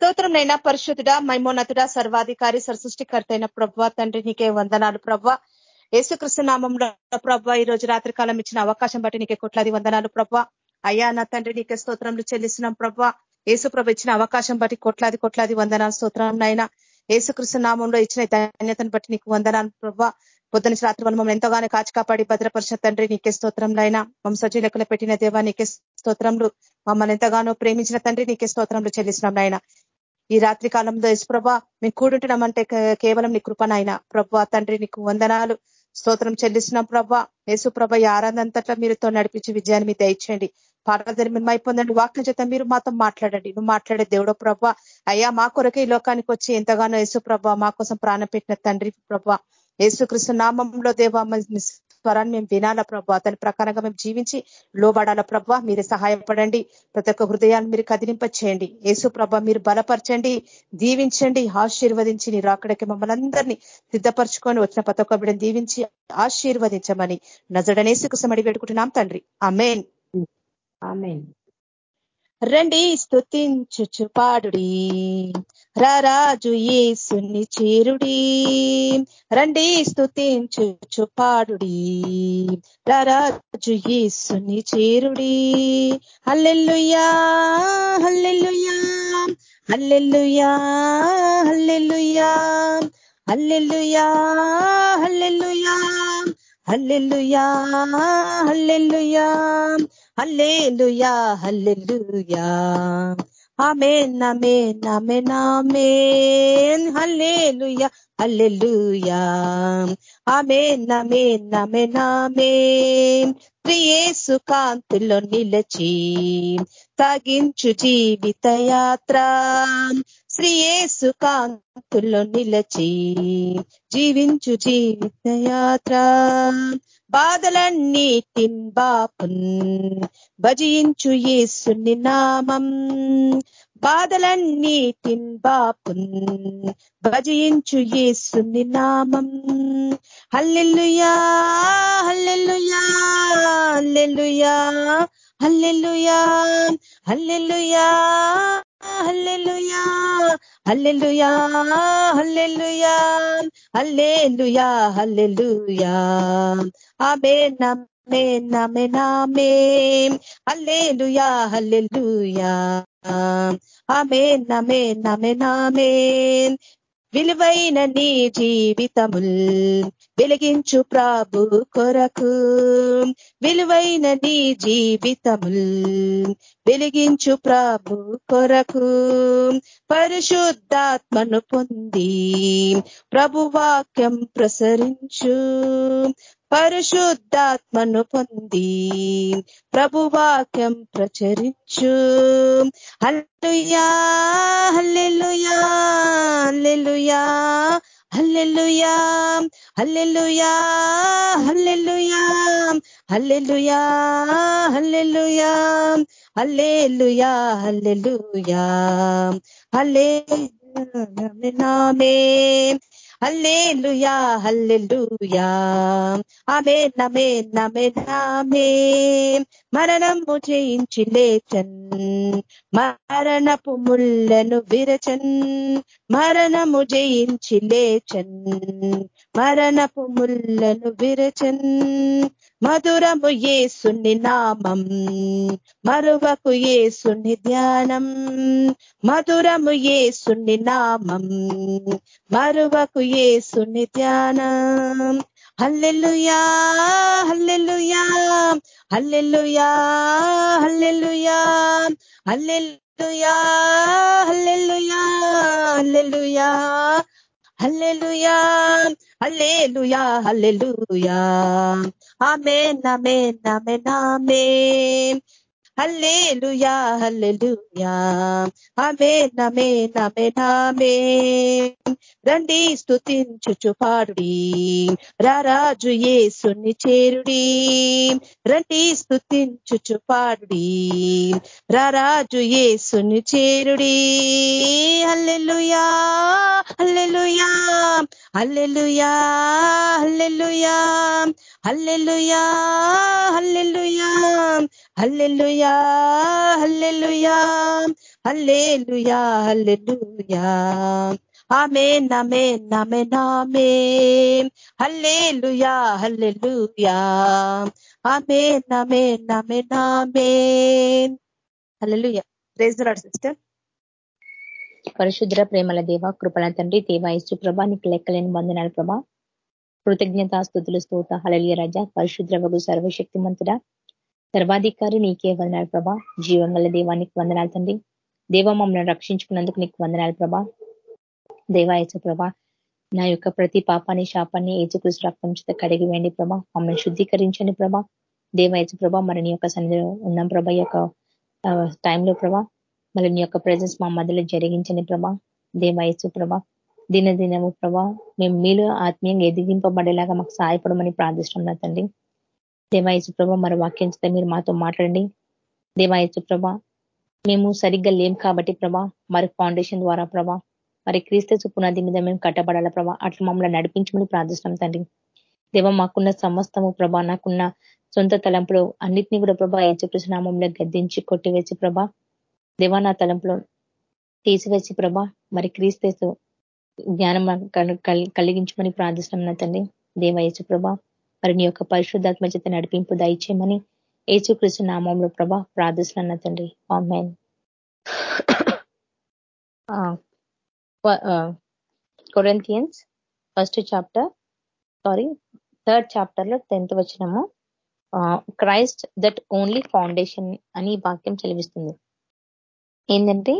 స్తోత్రం నైనా పరిశుద్ధుడ మైమోన్నతుడ సర్వాధికారి సరసృష్టికర్త అయిన ప్రభ తండ్రి నీకే వందనాలు ప్రభ. యేసుకృష్ణ నామంలో ప్రభ ఈ రోజు రాత్రి కాలం ఇచ్చిన అవకాశం బట్టి నీకే కొట్లాది వందనాలు ప్రభ. అయ్యా నా తండ్రి నీకే స్తోత్రంలో చెల్లిస్తున్నాం ప్రభ. యేసు ప్రభ ఇచ్చిన అవకాశం బట్టి కొట్లాది కొట్లాది వందనాలు స్తోత్రం నైనా యేసుకృష్ణ నామంలో ఇచ్చిన ధన్యతను బట్టి నీకు వందనాలు ప్రభ. పొద్దున రాత్రి వల్ల మమ్మల్ని ఎంతగానో కాచి కాపాడి భద్రపరిచిన తండ్రి నీకే స్తోత్రంలైనా మమ్మ సజీలకులు పెట్టిన దేవా నీకే స్తోత్రంలు మమ్మల్ని ఎంతగానో ప్రేమించిన తండ్రి నీకే స్తోత్రంలో చెల్లిస్తున్నాం నాయన. ఈ రాత్రి కాలంలో యశ్ప్రభ మేము కూడుంటున్నామంటే కేవలం నీ కృపనైనా ప్రభా తండ్రి నీకు వందనాలు. స్తోత్రం చెల్లిస్తున్నాం ప్రభా. యేసు ప్రభ ఈ ఆరాధంతట్లో మీరుతో నడిపించి విజయాన్ని మీ దయచేయండి. పాటలు మేము పొందండి వాక్యం చేత మీరు మాతో మాట్లాడండి. నువ్వు మాట్లాడే దేవుడో ప్రభ. అయ్యా మా కొరకే ఈ లోకానికి వచ్చి ఎంతగానో యేసు ప్రభ మా కోసం ప్రాణం పెట్టిన తండ్రి ప్రభ. యేసుకృష్ణ నామంలో దేవ స్వరాన్ని మేము వినాలా ప్రభా. దాని ప్రకారంగా మేము జీవించి లోబడాల ప్రభా. మీరే సహాయపడండి. ప్రతి ఒక్క హృదయాన్ని మీరు కదిలింప చేయండి యేసు ప్రభ మీరు బలపరచండి. దీవించండి. ఆశీర్వదించి నీ రాకడికి మమ్మల్ని అందరినీ సిద్ధపరచుకొని వచ్చిన ప్రతి ఒక్క బిడ్డను దీవించి ఆశీర్వదించమని నజడనేసుకు సమడి పెట్టుకుంటున్నాం తండ్రి. అమేన్ రండి స్థుతించుచు పాడుడి రారాజు ఏసుని చేరుడి. రండి స్థుతించుచు పాడుడి రారాజు ఏసుని చేరుడి. Hallelujah hallelujah hallelujah hallelujah hallelujah hallelujah hallelujah hallelujah hallelujah hallelujah. Amen amen amen amen. Hallelujah hallelujah. Amen amen amen amen. ప్రియేసు కాంతిలో నిలచి తగించు జీవిత యాత్ర. ప్రియేసు కాంతుల్లో నిలచి జీవించు జీవిత యాత్ర బాధలన్నిటిన్ బాపున్ భజించు యేసుని నామం. బాధలన్నిటిన్ బాపున్ భజించు యేసుని నామం. Hallelujah hallelujah hallelujah hallelujah hallelujah hallelujah hallelujah hallelujah hallelujah hallelujah. Amen amen amen amen. Hallelujah hallelujah. Amen amen amen amen. విలువైన నీ జీవితముల్ వెలిగించు ప్రాభు కొరకు. విలువైన నీ జీవితముల్ వెలిగించు ప్రాభు కొరకు. పరిశుద్ధాత్మను పొంది ప్రభు వాక్యం ప్రసరించు. పరిశుద్ధాత్మను పొంది ప్రభువాక్యం ప్రచరించు. Hallelujah hallelujah hallelujah hallelujah hallelujah hallelujah hallelujah hallelujah hallelujah hallelujah. హల్లే నామే. Hallelujah hallelujah. ఆమె నమే నమే నామే మరణము జయించి లేచన్ మరణపు ముళ్ళను విరచన్ మరణము జయించి లేచన్ మరణపు ముళ్ళను విరచన్ మధురము ఏసుని నామం మరువకు ఏసుని ధ్యానం మధురము ఏసుని నామం మరువకు ఏసుని ధ్యానం hallelujah hallelujah hallelujah hallelujah hallelujah hallelujah hallelujah hallelujah hallelujah hallelujah. Amen amen amen amen. Hallelujah hallelujah అమే నమే నమే నామే రండి స్థుతించుచు పాడుడి. రారాజు ఏసుని చేరుడి. రండి స్థుతించుచు పాడుడి. రారాజు ఏసుని చేరుడి. Hallelujah hallelujah. Hallelujah hallelujah. Hallelujah hallelujah. Hallelujah. Hallelujah hallelujah hallelujah amen amen amen amen. Hallelujah hallelujah. Amen amen amen amen. Hallelujah. Praise the Lord sister పరిశుద్ర ప్రేమల దేవ కృపణ తండ్రి దేవ ఇసు ప్రభా నీకు లెక్కలేని వందనాలు ప్రభా. కృతజ్ఞతాస్తుతులు స్తోత హళలియ రజ. పరిశుద్ర వగు సర్వశక్తిమంతుడ. సర్వాధికారి నీకే వందనాలు ప్రభా. జీవం గల దేవానికి వందనాలు తండ్రి. దేవ మమ్మల్ని రక్షించుకున్నందుకు నీకు వందనాలు ప్రభా. దేవాయచ ప్రభా నా యొక్క ప్రతి పాపాన్ని శాపాన్ని ఏచుకృష్ణ రక్తం చేత కడిగి వేయండి ప్రభా. మమ్మల్ని శుద్ధీకరించండి ప్రభా. దేవాయచ ప్రభా మరి నీ యొక్క సన్నిధిలో ఉన్నాం ప్రభా. యొక్క టైంలో ప్రభా మరి నీ యొక్క ప్రజెన్స్ మా మధ్యలో జరిగించండి ప్రభా. దేవాయచు ప్రభా దినదినము ప్రభా మేము మీలో ఆత్మీయంగా ఎదిగింపబడేలాగా మాకు సహాయపడమని ప్రార్థిస్తున్నాం తండ్రి. దేవాయచు ప్రభా మరి వాక్యం మీరు మాతో మాట్లాడండి. దేవాయచు ప్రభా మేము సరిగ్గా లేం కాబట్టి ప్రభా మరి ఫౌండేషన్ ద్వారా ప్రభా మరి క్రీస్తు పునాది మీద మేము కట్టబడాల ప్రభా అట్లా మమ్మల్ని నడిపించమని ప్రార్థిస్తున్నాం తండ్రి. దేవ మాకున్న సమస్తము ప్రభా నాకున్న సొంత తలంపులో అన్నిటినీ కూడా ప్రభా ఏచుకృష్ణనామంలో గద్దించి కొట్టివేసి ప్రభా దేవా నా తలంపులో తీసివేసి ప్రభా మరి క్రీస్తు జ్ఞానం కలిగించమని ప్రార్థిస్తున్నాం తండ్రి. దేవ యేసు ప్రభా మరి నీ యొక్క పరిశుద్ధాత్మ చేత నడిపింపు దయచేయమని ఏచుకృష్ణ నామంలో ప్రభా ప్రార్థిస్తున్న తండ్రి. Amen Corinthians first chapter sorry third చాప్టర్లో టెన్త్ వచ్చినము క్రైస్ట్ దట్ ఓన్లీ ఫౌండేషన్ అని వాక్యం చెలివిస్తుంది. ఏంటంటే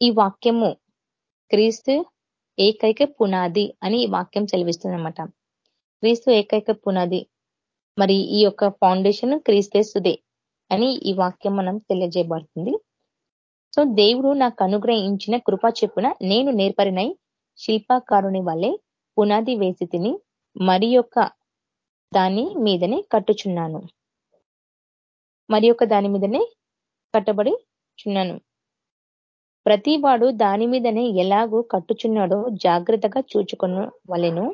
ఈ వాక్యము క్రీస్తు ఏకైక పునాది అని ఈ వాక్యం చెలివిస్తుంది అనమాట క్రీస్తు ఏకైక పునాది. మరి ఈ యొక్క ఫౌండేషన్ క్రీస్తేస్తుదే అని ఈ వాక్యం మనం తెలియజేయబడుతుంది. సో దేవుడు నాకు అనుగ్రహించిన కృప చెప్పున నేను నేర్పరినై శిల్పాకారుని వల్లే పునాది వేసి తిని మరి యొక్క దాని మీదనే కట్టుచున్నాను. మరి యొక్క దాని మీదనే కట్టబడి చున్నాను ప్రతి వాడు దాని మీదనే ఎలాగో కట్టుచున్నాడో జాగ్రత్తగా చూచుకున్న వలెను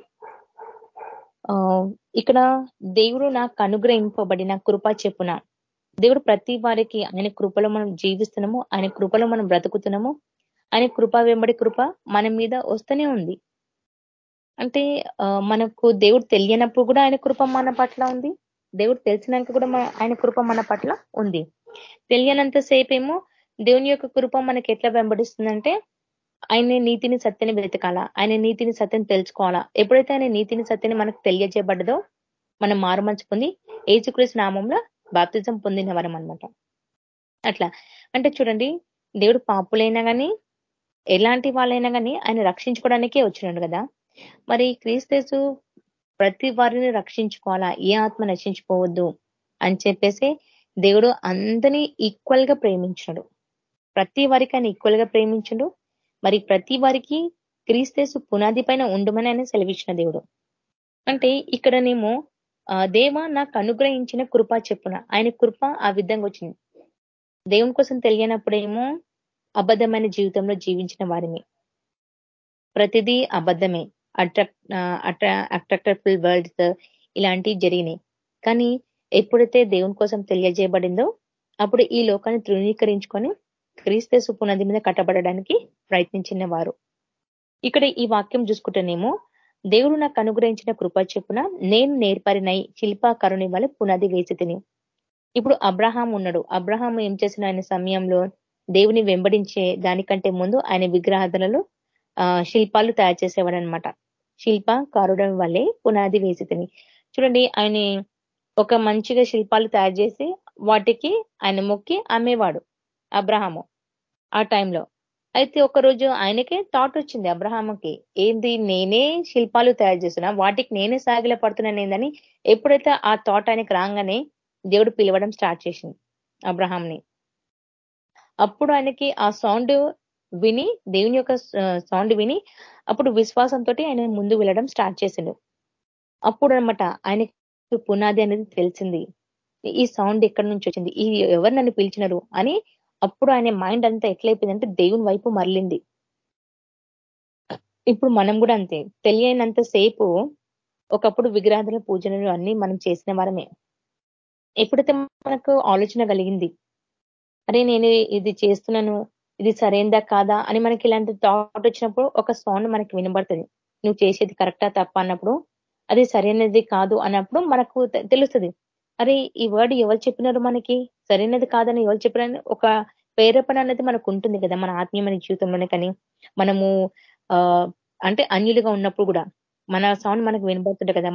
ఇక్కడ దేవుడు నాకు అనుగ్రహింపబడిన కృప చెప్పున. దేవుడు ప్రతి వారికి ఆయన కృపలో మనం జీవిస్తున్నాము ఆయన కృపలో మనం బ్రతుకుతున్నాము. ఆయన కృప వెంబడి కృప మన మీద వస్తూనే ఉంది. అంటే మనకు దేవుడు తెలియనప్పుడు కూడా ఆయన కృప మన పట్ల ఉంది. దేవుడు తెలిసినాక కూడా ఆయన కృప మన పట్ల ఉంది. తెలియనంత సేపేమో దేవుని యొక్క కృప మనకి ఎట్లా వెంబడిస్తుందంటే ఆయన నీతిని సత్యని వెతకాలా? ఆయన నీతిని సత్యని తెలుసుకోవాలా? ఎప్పుడైతే ఆయన నీతిని సత్యని మనకు తెలియజేయబడ్డదో మనం మారుమంచు పొంది ఏచుక్రీస్ నామంలో బాప్తిజం పొందిన వరం అనమాట అట్లా. అంటే చూడండి దేవుడు పాపులైనా కానీ ఎలాంటి వాళ్ళైనా కానీ ఆయన రక్షించుకోవడానికే వచ్చినాడు కదా. మరి క్రీస్తు ప్రతి వారిని రక్షించుకోవాలా? ఏ ఆత్మ నశించుకోవద్దు అని చెప్పేసి దేవుడు అందరినీ ఈక్వల్గా ప్రేమించాడు ప్రతి వారికి ఆయన ఈక్వల్గా ప్రేమించడు. మరి ప్రతి వారికి క్రీస్తేసు పునాది పైన ఉండమని ఆయన సెలవిచ్చిన దేవుడు. అంటే ఇక్కడనేమో దేవ నాకు అనుగ్రహించిన కృప చెప్పున. ఆయన కృప ఆ విధంగా వచ్చింది. దేవుని కోసం తెలియనప్పుడేమో అబద్ధమైన జీవితంలో జీవించిన వారిని. ప్రతిదీ అబద్ధమే. అట్రాక్ట్ అట్రాక్టర్ఫుల్ వరల్డ్స్ ఇలాంటివి జరిగినాయి. కానీ ఎప్పుడైతే దేవుని కోసం తెలియజేయబడిందో అప్పుడు ఈ లోకాన్ని తృణీకరించుకొని క్రీస్తు పునది మీద కట్టబడడానికి ప్రయత్నించిన వారు ఇక్కడ ఈ వాక్యం చూసుకుంటేనేమో దేవుడు నాకు అనుగ్రహించిన కృప చెప్పున నేను నేర్పరినై శిల్పాకరుని వల్ల పునాది వేసి తిని. ఇప్పుడు అబ్రహాం ఉన్నాడు. అబ్రహాం ఏం చేసిన ఆయన సమయంలో దేవుని వెంబడించే దానికంటే ముందు ఆయన విగ్రహాధనలు శిల్పాలు తయారు చేసేవాడు అనమాట శిల్పకారుడు వల్లే పునాది వేసి చూడండి ఆయన ఒక మంచిగా శిల్పాలు తయారు చేసి వాటికి ఆయన మొక్కి అమ్మేవాడు అబ్రహాము. ఆ టైంలో. అయితే ఒకరోజు ఆయనకే థాట్ వచ్చింది అబ్రహాముకి ఏంది నేనే శిల్పాలు తయారు చేస్తున్నా వాటికి నేనే సాగిల పడుతున్నాను ఏందని? ఎప్పుడైతే ఆ థాట్ ఆయనకి రాగానే దేవుడు పిలవడం స్టార్ట్ చేసింది అబ్రహాంని అప్పుడు ఆయనకి ఆ సౌండ్ విని దేవుని యొక్క సౌండ్ విని అప్పుడు విశ్వాసంతో ఆయన ముందు వెళ్ళడం స్టార్ట్ చేసిండు. అప్పుడు అనమాట ఆయనకి పునాది అనేది తెలిసింది. ఈ సౌండ్ ఎక్కడి నుంచి వచ్చింది? ఈ ఎవరు నన్ను పిలిచినారు? అని అప్పుడు ఆయన మైండ్ అంతా ఎట్లయిపోయిందంటే దేవుని వైపు మరలింది. ఇప్పుడు మనం కూడా అంతే. తెలియనంత సేపు ఒకప్పుడు విగ్రహాల పూజలు అన్ని మనం చేసిన వారమే. ఎప్పుడైతే మనకు ఆలోచన కలిగింది అరే నేను ఇది చేస్తున్నాను ఇది సరైందా కాదా అని మనకి ఇలాంటి థాట్ వచ్చినప్పుడు ఒక సౌండ్ మనకి వినబడుతుంది. నువ్వు చేసేది కరెక్టా తప్ప అన్నప్పుడు అది సరైనది కాదు అన్నప్పుడు మనకు తెలుస్తుంది. అరే ఈ వర్డ్ ఎవరు చెప్పినారు మనకి? సరైనది కాదని ఎవరు చెప్పినారని ఒక ప్రేరేపణ అనేది మనకు ఉంటుంది కదా మన ఆత్మీయమైన జీవితంలోనే కానీ. మనము అంటే అన్యులుగా ఉన్నప్పుడు కూడా మన సౌండ్ మనకు వినబడుతుంటే కదా.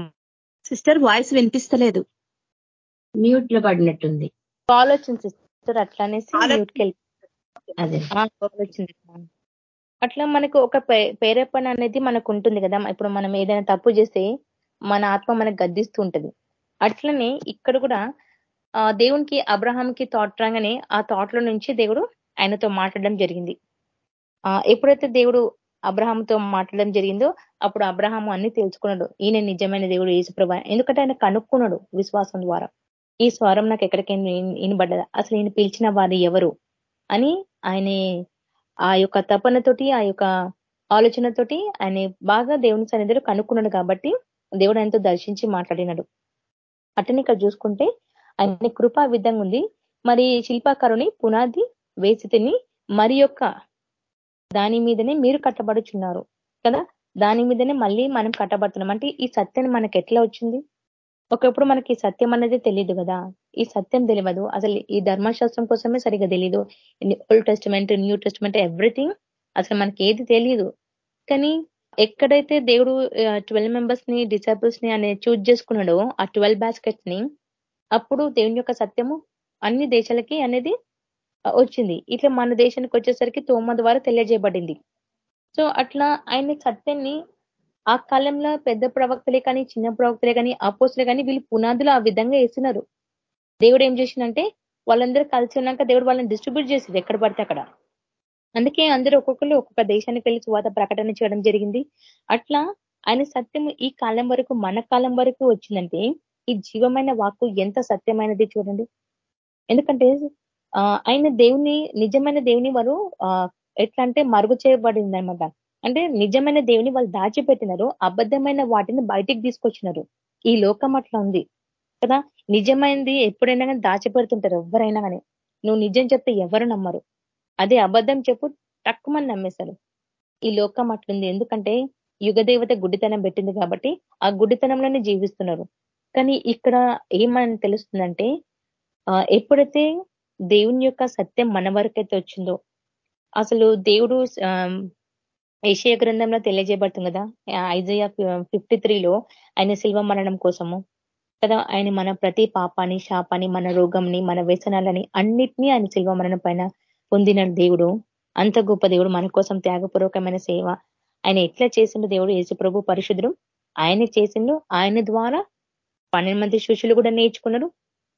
సిస్టర్ వాయిస్ వినిపిస్తలేదు. మ్యూట్లో పడినట్టుంది. ఆలోచన సిస్టర్ అట్లానేసి మ్యూట్కి వెళ్ళి అదే. వచ్చింది. అట్లా మనకు ఒక ప్రేరేపణ అనేది మనకు ఉంటుంది కదా. ఇప్పుడు మనం ఏదైనా తప్పు చేస్తే మన ఆత్మ మనకు గద్దిస్తూ ఉంటది. అట్లనే ఇక్కడ కూడా దేవునికి అబ్రహాంకి థాట్ రాగానే ఆ థాట్లో నుంచి దేవుడు ఆయనతో మాట్లాడడం జరిగింది. ఎప్పుడైతే దేవుడు అబ్రహాంతో మాట్లాడడం జరిగిందో అప్పుడు అబ్రహాము అన్ని తెలుసుకున్నాడు. ఈయన నిజమైన దేవుడు యేసుప్రభ. ఎందుకంటే ఆయన కనుక్కున్నాడు విశ్వాసం ద్వారా. ఈ స్వరం నాకు ఎక్కడికైనా వినబడ్డదా? అసలు ఈయన పిలిచిన వారు ఎవరు? అని ఆయన ఆ యొక్క తపనతోటి ఆ యొక్క ఆలోచనతోటి ఆయన బాగా దేవుని సన్నిధిలో కనుక్కున్నాడు కాబట్టి దేవుడు ఆయనతో దర్శించి మాట్లాడినాడు. అట్టని ఇక్కడ చూసుకుంటే ఆయన కృపా విధంగా ఉంది. మరి శిల్పాకారుని పునాది వేసి తిని మరి యొక్క దాని మీదనే మీరు కట్టబడుచున్నారు కదా? దాని మీదనే మళ్ళీ మనం కట్టబడుతున్నాం. అంటే ఈ సత్యం మనకి ఎట్లా వచ్చింది? ఒకప్పుడు మనకి సత్యం అనేది తెలియదు కదా? ఈ సత్యం తెలియదు అసలు ఈ ధర్మశాస్త్రం కోసమే సరిగా తెలియదు Old Testament New Testament everything అసలు మనకి ఏది తెలియదు కానీ ఎక్కడైతే దేవుడు ట్వెల్వ్ మెంబర్స్ని డిసైపుల్స్ని అనే చూజ్ చేసుకున్నాడో ఆ ట్వెల్వ్ బాస్కెట్స్ని అప్పుడు దేవుని యొక్క సత్యము అన్ని దేశాలకి అనేది వచ్చింది. ఇట్లా మన దేశానికి వచ్చేసరికి తోమ ద్వారా తెలియజేయబడింది. సో అట్లా ఆయన సత్యాన్ని ఆ కాలంలో పెద్ద ప్రవక్తలే కానీ చిన్న ప్రవక్తలే కానీ అపోసులే కానీ వీళ్ళు పునాదులు ఆ విధంగా వేసినారు. దేవుడు ఏం చేసిందంటే వాళ్ళందరూ కలిసి ఉన్నాక దేవుడు వాళ్ళని డిస్ట్రిబ్యూట్ చేసింది ఎక్కడ పడితే అక్కడ. అందుకే అందరూ ఒక్కొక్కరు ఒక్కొక్క దేశానికి వెళ్ళి చువాత ప్రకటన చేయడం జరిగింది. అట్లా ఆయన సత్యం ఈ కాలం వరకు మన కాలం వరకు వచ్చిందంటే ఈ జీవమైన వాక్కు ఎంత సత్యమైనది చూడండి. ఎందుకంటే ఆయన దేవుని నిజమైన దేవుని వారు ఎట్లా అంటే మరుగు చేయబడింది అనమాట అంటే నిజమైన దేవుని వాళ్ళు దాచిపెట్టినారు అబద్ధమైన వాటిని బయటికి తీసుకొచ్చినారు. ఈ లోకం అట్లా ఉంది. కదా? నిజమైనది ఎప్పుడైనా కానీ దాచిపెడుతుంటారు ఎవరైనా కానీ. నువ్వు నిజం చెప్తే ఎవరు నమ్మరు. అదే అబద్ధం చెప్పు తక్కువని నమ్మేశారు. ఈ లోకం అట్లుంది. ఎందుకంటే యుగదేవత గుడ్డితనం పెట్టింది కాబట్టి ఆ గుడ్డితనంలోనే జీవిస్తున్నారు. కానీ ఇక్కడ ఏమని తెలుస్తుందంటే ఎప్పుడైతే దేవుని యొక్క సత్యం మన వరకైతే వచ్చిందో అసలు దేవుడు ఏషియా గ్రంథంలో తెలియజేయబడుతుంది కదా ఐజయ ఫిఫ్టీ త్రీలో ఆయన శిల్వ మరణం కోసము కదా ఆయన మన ప్రతి పాపాన్ని శాపాన్ని మన రోగంని మన వ్యసనాలని అన్నిటినీ ఆయన శిల్వ మరణం పైన పొందిన దేవుడు అంత గొప్ప దేవుడు మన కోసం త్యాగపూర్వకమైన సేవ. ఆయన ఎట్లా చేసిండు దేవుడు? యేసు ప్రభు పరిశుద్ధుడు. ఆయన చేసిండు. ఆయన ద్వారా పన్నెండు మంది శిష్యులు కూడా నేర్చుకున్నారు.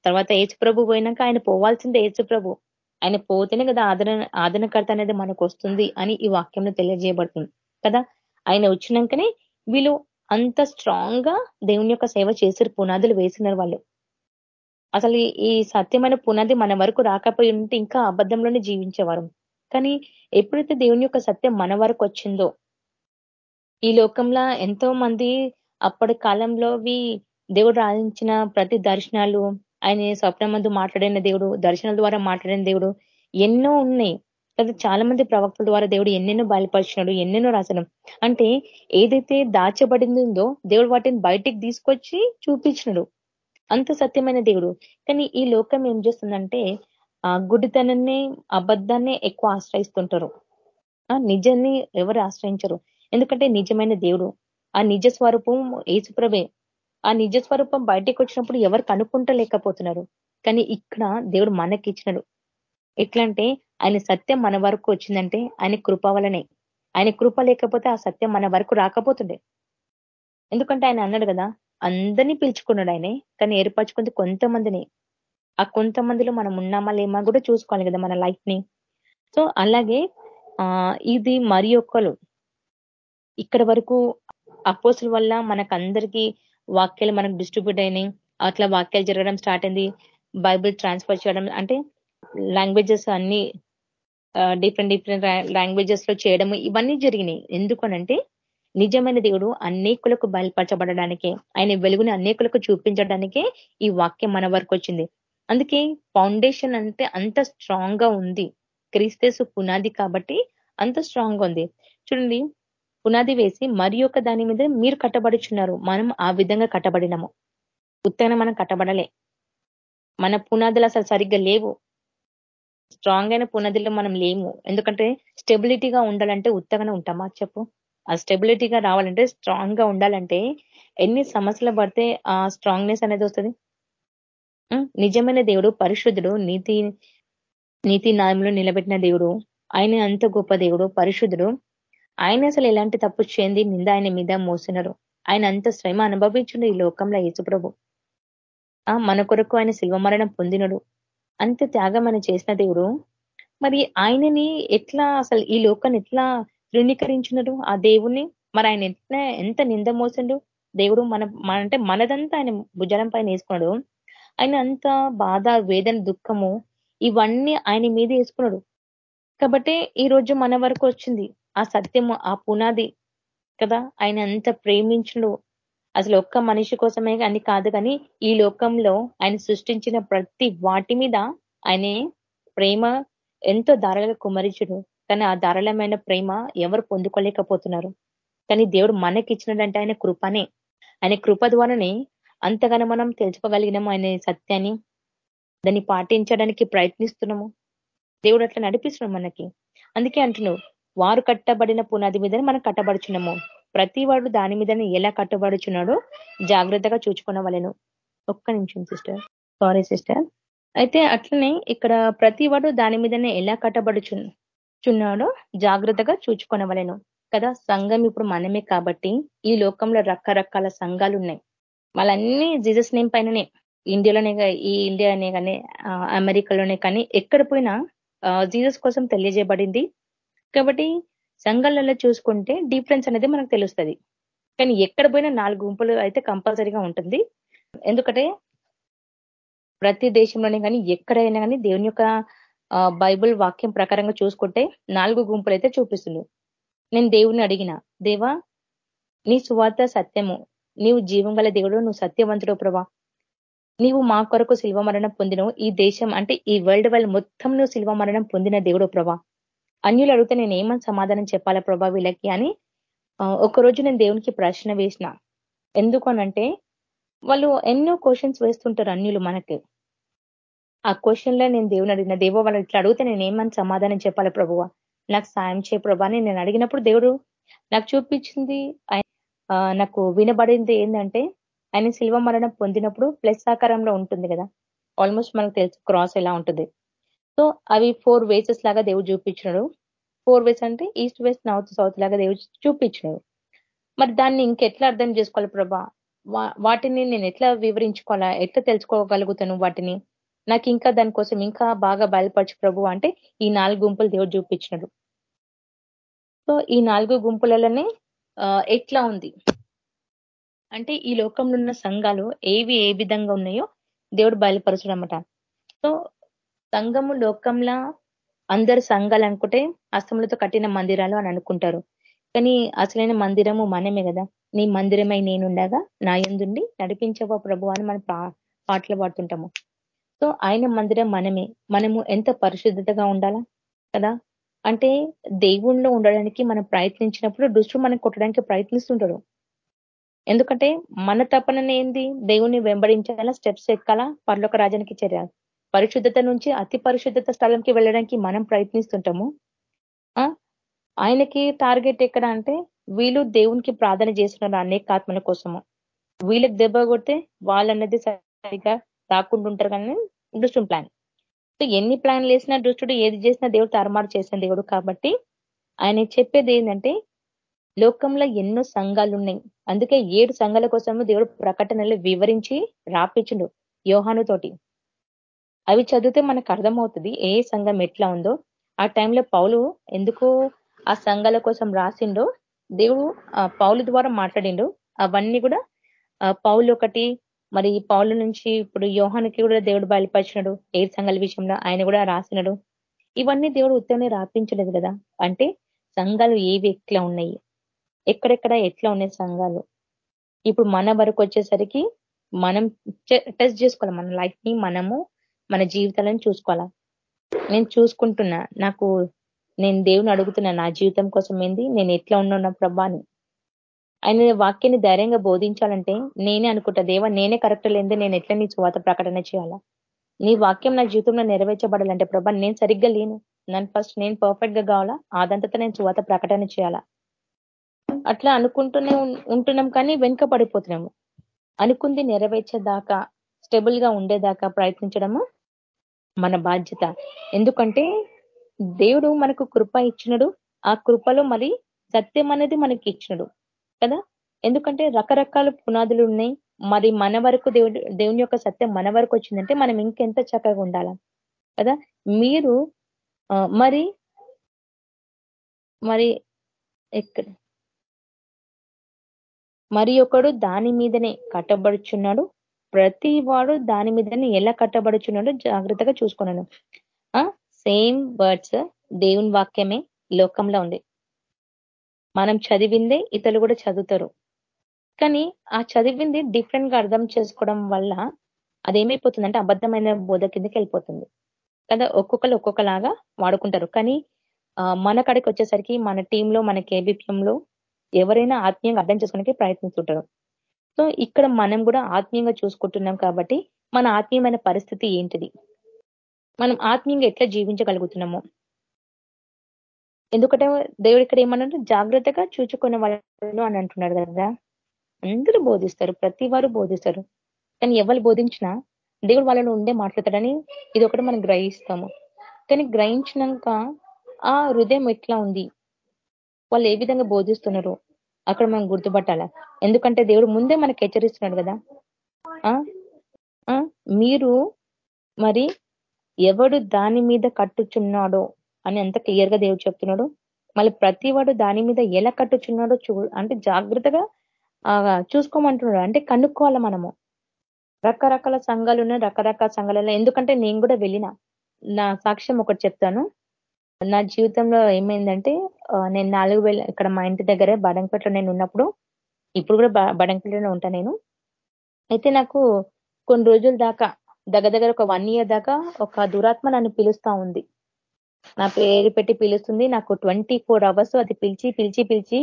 తర్వాత ఏసు ప్రభు పోయినాక ఆయన పోవాల్సిందే ఏసు ప్రభు. ఆయన పోతేనే కదా ఆదరణ ఆదరణకర్త అనేది మనకు వస్తుంది అని ఈ వాక్యంలో తెలియజేయబడుతుంది కదా? ఆయన వచ్చినాకనే వీళ్ళు అంత స్ట్రాంగ్గా దేవుని యొక్క సేవ చేసారు పునాదులు వేసినారు వాళ్ళు. అసలు ఈ సత్యమైన పునాది మన వరకు రాకపోయి ఉంటే ఇంకా అబద్ధంలోనే జీవించేవారు. కానీ ఎప్పుడైతే దేవుని యొక్క సత్యం మన వరకు వచ్చిందో ఈ లోకంలో ఎంతో మంది అప్పటి కాలంలోవి దేవుడు రాధించిన ప్రతి దర్శనాలు ఆయన స్వప్న మందు మాట్లాడిన దేవుడు దర్శనాల ద్వారా మాట్లాడిన దేవుడు ఎన్నో ఉన్నాయి. కదా చాలా మంది ప్రవక్తల ద్వారా దేవుడు ఎన్నెన్నో బయలుపరిచినాడు ఎన్నెన్నో రాసిన అంటే ఏదైతే దాచబడిందో దేవుడు వాటిని బయటికి తీసుకొచ్చి చూపించినాడు. అంత సత్యమైన దేవుడు. కానీ ఈ లోకం ఏం చేస్తుందంటే ఆ గుడితనాన్ని అబద్ధాన్ని ఎక్కువ ఆశ్రయిస్తుంటారు. ఆ నిజాన్ని ఎవరు ఆశ్రయించరు. ఎందుకంటే నిజమైన దేవుడు. ఆ నిజ స్వరూపం ఏసుప్రభే ఆ నిజ స్వరూపం బయటికి వచ్చినప్పుడు ఎవరు కనుక్కుంటలేకపోతున్నారు. కానీ ఇక్కడ దేవుడు మనకి ఇచ్చినాడు ఎట్లంటే ఆయన సత్యం మన వరకు వచ్చిందంటే ఆయన కృప వలనే. ఆయన కృప లేకపోతే ఆ సత్యం మన వరకు రాకపోతుండే. ఎందుకంటే ఆయన అన్నాడు కదా అందరినీ పిలుచుకున్నాడు ఆయనే. కానీ ఏర్పరచుకుంది కొంతమందిని. ఆ కొంతమందిలో మనం ఉన్నామా లేమా కూడా చూసుకోవాలి కదా మన లైఫ్ని. సో అలాగే ఆ ఇది మరి ఒక్కరు ఇక్కడ వరకు అపోసుల వల్ల మనకందరికీ వాక్యాలు మనకు డిస్ట్రిబ్యూట్ అయినాయి. అట్లా వాక్యాలు జరగడం స్టార్ట్ అయింది. బైబిల్ ట్రాన్స్ఫర్ చేయడం అంటే లాంగ్వేజెస్ అన్ని డిఫరెంట్ డిఫరెంట్ లాంగ్వేజెస్లో చేయడం ఇవన్నీ జరిగినాయి. ఎందుకనంటే నిజమైన దేవుడు అనేకులకు బయలుపరచబడడానికే ఆయన వెలుగుని అనేకులకు చూపించడానికే ఈ వాక్యం మన వరకు వచ్చింది. అందుకే ఫౌండేషన్ అంటే అంత స్ట్రాంగ్గా ఉంది. క్రీస్తేసు పునాది కాబట్టి అంత స్ట్రాంగ్ ఉంది. చూడండి పునాది వేసి మరి దాని మీద మీరు కట్టబడుచున్నారు. మనం ఆ విధంగా కట్టబడినము. ఉత్తగా మనం కట్టబడలే. మన పునాదులు అసలు సరిగ్గా లేవు. స్ట్రాంగ్ అయిన పునాదుల్లో మనం లేము. ఎందుకంటే స్టెబిలిటీగా ఉండాలంటే ఉత్తగానే ఉంటామా? చెప్పు. ఆ స్టెబిలిటీగా రావాలంటే స్ట్రాంగ్గా ఉండాలంటే ఎన్ని సమస్యలు పడితే ఆ స్ట్రాంగ్నెస్ అనేది వస్తుంది. నిజమైన దేవుడు పరిశుద్ధుడు నీతి నీతి న్యాయంలో నిలబెట్టిన దేవుడు ఆయన అంత గొప్ప దేవుడు పరిశుద్ధుడు. ఆయన అసలు ఎలాంటి తప్పు చేయండి నింద ఆయన మీద మోసినారు. ఆయన అంత శ్రమ అనుభవించుండు ఈ లోకంలో యేసుప్రభు. మన కొరకు ఆయన శిల్వ మరణం పొందినడు. అంత త్యాగం ఆయన చేసిన దేవుడు. మరి ఆయనని ఎట్లా అసలు ఈ లోకాన్ని ఎట్లా తృణీకరించినడు ఆ దేవుణ్ణి. మరి ఆయన ఎంత ఎంత నింద మోసిండు? దేవుడు మన అంటే మనదంతా ఆయన భుజాలం పైన వేసుకున్నాడు. ఆయన అంత బాధ వేదన దుఃఖము ఇవన్నీ ఆయన మీద వేసుకున్నాడు. కాబట్టి ఈ రోజు మన వరకు వచ్చింది ఆ సత్యము ఆ పునాది కదా. ఆయన ఎంత ప్రేమించడు అసలు ఒక్క మనిషి కోసమే అని కాదు కానీ ఈ లోకంలో ఆయన సృష్టించిన ప్రతి వాటి మీద ఆయనే ప్రేమ ఎంతో ధారగా కుమరించడు కానీ ఆ ధారాళమైన ప్రేమ ఎవరు పొందుకోలేకపోతున్నారు. కానీ దేవుడు మనకి ఇచ్చినదంటే ఆయన కృపనే. ఆయన కృప ద్వారానే అంతగానో మనం తెలుసుకోగలిగినాము ఆయన సత్యాన్ని. దాన్ని పాటించడానికి ప్రయత్నిస్తున్నాము. దేవుడు అట్లా నడిపిస్తున్నాం మనకి. అందుకే అంటున్నావు వారు కట్టబడిన పునాది మీదనే మనం కట్టబడుచున్నాము. ప్రతి వాడు దాని మీదనే ఎలా కట్టబడుచున్నాడో జాగ్రత్తగా చూసుకున్న వాళ్ళను ఒక్క నిమిషం సిస్టర్. Sorry sister. అయితే అట్లనే ఇక్కడ ప్రతి వాడు దాని మీదనే ఎలా కట్టబడుచు కట్టబడుచున్నాడో జాగ్రత్తగా చూచుకొనవలను. కదా సంఘం ఇప్పుడు మనమే కాబట్టి ఈ లోకంలో రకరకాల సంఘాలు ఉన్నాయి. వాళ్ళన్నీ జీసస్ నేమ్ పైననే. ఇండియాలోనే ఈ ఇండియానే కానీ అమెరికాలోనే కానీ ఎక్కడ పోయినా జీసస్ కోసం తెలియజేయబడింది. కాబట్టి సంఘాలలో చూసుకుంటే డిఫరెన్స్ అనేది మనకు తెలుస్తుంది. కానీ ఎక్కడ పోయినా నాలుగు గుంపులు అయితే కంపల్సరీగా ఉంటుంది. ఎందుకంటే ప్రతి దేశంలోనే కానీ ఎక్కడైనా కానీ దేవుని యొక్క బైబుల్ వాక్యం ప్రకారంగా చూసుకుంటే నాలుగు గుంపులు అయితే చూపిస్తుంది. నేను దేవుని అడిగిన దేవా నీ సువార్త సత్యము. నీవు జీవం గల దేవుడు నువ్వు సత్యవంతుడు ప్రభా. నీవు మా కొరకు శిల్వ మరణం పొందినవు. ఈ దేశం అంటే ఈ వరల్డ్ వైల్ మొత్తం నువ్వు శిల్వ మరణం పొందిన దేవుడు ప్రభా. అన్యులు అడిగితే నేను ఏమని సమాధానం చెప్పాలా ప్రభా వీళ్ళకి? అని ఒకరోజు నేను దేవునికి ప్రశ్న వేసిన. ఎందుకు అనంటే వాళ్ళు ఎన్నో క్వశ్చన్స్ వేస్తుంటారు అన్యులు మనకి. ఆ క్వశ్చన్లో నేను దేవుని అడిగిన దేవ వాళ్ళు ఇట్లా అడిగితే నేను ఏమని సమాధానం చెప్పాలి ప్రభువ? నాకు సాయం చేయ ప్రభా అని నేను అడిగినప్పుడు దేవుడు నాకు చూపించింది నాకు వినబడింది ఏంటంటే ఆయన శిల్వ మరణం పొందినప్పుడు ప్లస్ ఆకారంలో ఉంటుంది కదా. ఆల్మోస్ట్ మనకు తెలుసు క్రాస్ ఎలా ఉంటుంది. సో అవి ఫోర్ వేసెస్ లాగా దేవుడు చూపించినాడు. ఫోర్ వేస్ అంటే ఈస్ట్ వెస్ట్ నార్త్ సౌత్ లాగా దేవుడు చూపించినాడు. మరి దాన్ని ఇంకెట్లా అర్థం చేసుకోవాలి ప్రభా? వాటిని నేను ఎట్లా వివరించుకోవాలా? ఎట్లా తెలుసుకోగలుగుతాను వాటిని? నాకు ఇంకా దానికోసం ఇంకా బాగా బయలుపరచు ప్రభు అంటే ఈ నాలుగు గుంపులు దేవుడు చూపించినాడు. సో ఈ నాలుగు గుంపులలోనే ఎట్లా ఉంది? అంటే ఈ లోకంలో ఉన్న సంఘాలు ఏవి ఏ విధంగా ఉన్నాయో దేవుడు బయలుపరచడం అన్నమాట సో సంఘము లోకంలా అందరు సంఘాలు అనుకుంటే అస్తములతో కట్టిన మందిరాలు అని అనుకుంటారు. కానీ అసలైన మందిరము మనమే కదా. నీ మందిరమై నేనుండగా నా ఎందుండి నడిపించవా ప్రభు అని మనం పాటలు పాడుతుంటాము. సో ఆయన మందిరం మనమే. మనము ఎంత పరిశుద్ధతగా ఉండాలా? కదా? అంటే దేవుణ్ణిలో ఉండడానికి మనం ప్రయత్నించినప్పుడు దుష్టుడు మనం కొట్టడానికి ప్రయత్నిస్తుంటాడు. ఎందుకంటే మన తపననే ఏంది? దేవుణ్ణి వెంబడించాలా? స్టెప్స్ ఎక్కాలా? పర్లోక రాజానికి చర్య పరిశుద్ధత నుంచి అతి పరిశుద్ధత స్థలంకి వెళ్ళడానికి మనం ప్రయత్నిస్తుంటాము. ఆయనకి టార్గెట్ ఎక్కడ అంటే వీళ్ళు దేవునికి ప్రార్థన చేస్తున్నారు అనేక ఆత్మల కోసము. వీళ్ళకి దెబ్బ కొడితే వాళ్ళన్నది సరిగా రాకుండా ఉంటారు కానీ దుష్టుని ప్లాన్ సో ఎన్ని ప్లాన్లు వేసినా దుష్టుడు ఏది చేసినా దేవుడు తారుమారు చేసిన దేవుడు కాబట్టి ఆయన చెప్పేది ఏంటంటే లోకంలో ఎన్నో సంఘాలు ఉన్నాయి అందుకే ఏడు సంఘాల కోసము దేవుడు ప్రకటనలు వివరించి రాపించిండు యోహాను తోటి. అవి చదివితే మనకు అర్థమవుతుంది ఏ సంఘం ఎట్లా ఉందో. ఆ టైంలో పౌలు ఎందుకు ఆ సంఘాల కోసం రాసిండో దేవుడు పౌలు ద్వారా మాట్లాడిండు. అవన్నీ కూడా పౌలు ఒకటి మరి పౌలు నుంచి ఇప్పుడు యోహానికి కూడా దేవుడు బయలుపరిచినాడు ఏ సంఘాల విషయంలో ఆయన కూడా రాసినాడు. ఇవన్నీ దేవుడు ఉత్తమే రాపించలేదు కదా? అంటే సంఘాలు ఏవి ఎట్లా ఉన్నాయి? ఎక్కడెక్కడ ఎట్లా ఉన్నాయి సంఘాలు? ఇప్పుడు మన వరకు వచ్చేసరికి మనం టెస్ట్ చేసుకోవాలి? మన లైఫ్ని మనము మన జీవితాలను చూసుకోవాలా? నేను చూసుకుంటున్నా. నాకు నేను దేవుని అడుగుతున్నా నా జీవితం కోసం ఏంది? నేను ఎట్లా ఉన్నా ప్రభాని ఆయన వాక్యాన్ని ధైర్యంగా బోధించాలంటే నేనే అనుకుంటా దేవా నేనే కరెక్ట్ లేదు నేను ఎట్లా నీ చువాత ప్రకటన చేయాలా? నీ వాక్యం నా జీవితంలో నెరవేర్చబడాలంటే ప్రభా నేను సరిగ్గా లేను. నన్ను ఫస్ట్ నేను పర్ఫెక్ట్గా కావాలా? ఆదంతతో నేను చువాత ప్రకటన చేయాలా? అట్లా అనుకుంటూనే ఉంటున్నాం కానీ వెనుక పడిపోతున్నాము అనుకుంది నెరవేర్చేదాకా స్టెబుల్గా ఉండేదాకా ప్రయత్నించడము మన బాధ్యత. ఎందుకంటే దేవుడు మనకు కృప ఇచ్చినడు. ఆ కృపలో మరి సత్యం అనేది మనకి ఇచ్చినడు. కదా? ఎందుకంటే రకరకాల పునాదులు ఉన్నాయి. మరి మన వరకు దేవుడు దేవుని యొక్క సత్యం మన వరకు వచ్చిందంటే మనం ఇంకెంత చక్కగా ఉండాలా? కదా? మీరు మరి మరి ఎక్కడ? మరి ఒకడు దాని మీదనే కట్టబడుచున్నాడు. ప్రతి వాడు దాని మీదనే ఎలా కట్టబడుచున్నాడో జాగ్రత్తగా చూసుకున్నాను. సేమ్ వర్డ్స్ దేవుని వాక్యమే లోకంలో ఉంది. మనం చదివిందే ఇతరులు కూడా చదువుతారు. కానీ ఆ చదివింది డిఫరెంట్గా అర్థం చేసుకోవడం వల్ల అదేమైపోతుందంటే అబద్ధమైన బోధ కిందకి వెళ్ళిపోతుంది. కదా ఒక్కొక్కరు ఒక్కొక్కలాగా వాడుకుంటారు. కానీ మన కడికి వచ్చేసరికి మన టీంలో మన కేబిపిఎంలో ఎవరైనా ఆత్మీయంగా అర్థం చేసుకోవడానికి ప్రయత్నిస్తుంటారు. సో ఇక్కడ మనం కూడా ఆత్మీయంగా చూసుకుంటున్నాం కాబట్టి మన ఆత్మీయమైన పరిస్థితి ఏంటిది? మనం ఆత్మీయంగా ఎట్లా జీవించగలుగుతున్నాము? ఎందుకంటే దేవుడు ఇక్కడ ఏమన్నా జాగ్రత్తగా చూచుకునే వాళ్ళు అని అంటున్నాడు కదా. అందరూ బోధిస్తారు ప్రతి వారు బోధిస్తారు. కానీ ఎవరు బోధించినా దేవుడు వాళ్ళను ఉండే మాట్లాడతాడని ఇది ఒకటి మనం గ్రహిస్తాము. కానీ గ్రహించినాక ఆ హృదయం ఎట్లా ఉంది? వాళ్ళు ఏ విధంగా బోధిస్తున్నారు? అక్కడ మనం గుర్తుపట్టాలా. ఎందుకంటే దేవుడు ముందే మనకు హెచ్చరిస్తున్నాడు కదా. మీరు మరి ఎవడు దాని మీద కట్టుచున్నాడో అని ఎంత క్లియర్గా దేవుడు చెప్తున్నాడు. మళ్ళీ ప్రతి వాడు దాని మీద ఎలా కట్టుచున్నాడో చూ అంటే జాగ్రత్తగా చూసుకోమంటున్నాడు. అంటే కనుక్కోవాలి మనము. రకరకాల సంఘాలు ఉన్నాయి రకరకాల సంఘాలలో. ఎందుకంటే నేను కూడా వెళ్ళిన. నా సాక్ష్యం ఒకటి చెప్తాను. నా జీవితంలో ఏమైందంటే నేను నాలుగు వేల ఇక్కడ మా ఇంటి దగ్గరే బడంపేటలో నేను ఉన్నప్పుడు ఇప్పుడు కూడా బడంపేటలోనే ఉంటా నేను. అయితే నాకు కొన్ని రోజుల దాకా దగ్గర దగ్గర ఒక వన్ ఇయర్ దాకా ఒక దురాత్మ నన్ను పిలుస్తా ఉంది. నా పేరు పెట్టి పిలుస్తుంది. నాకు ట్వంటీ ఫోర్ అవర్స్ అది పిలిచి పిలిచి పిలిచి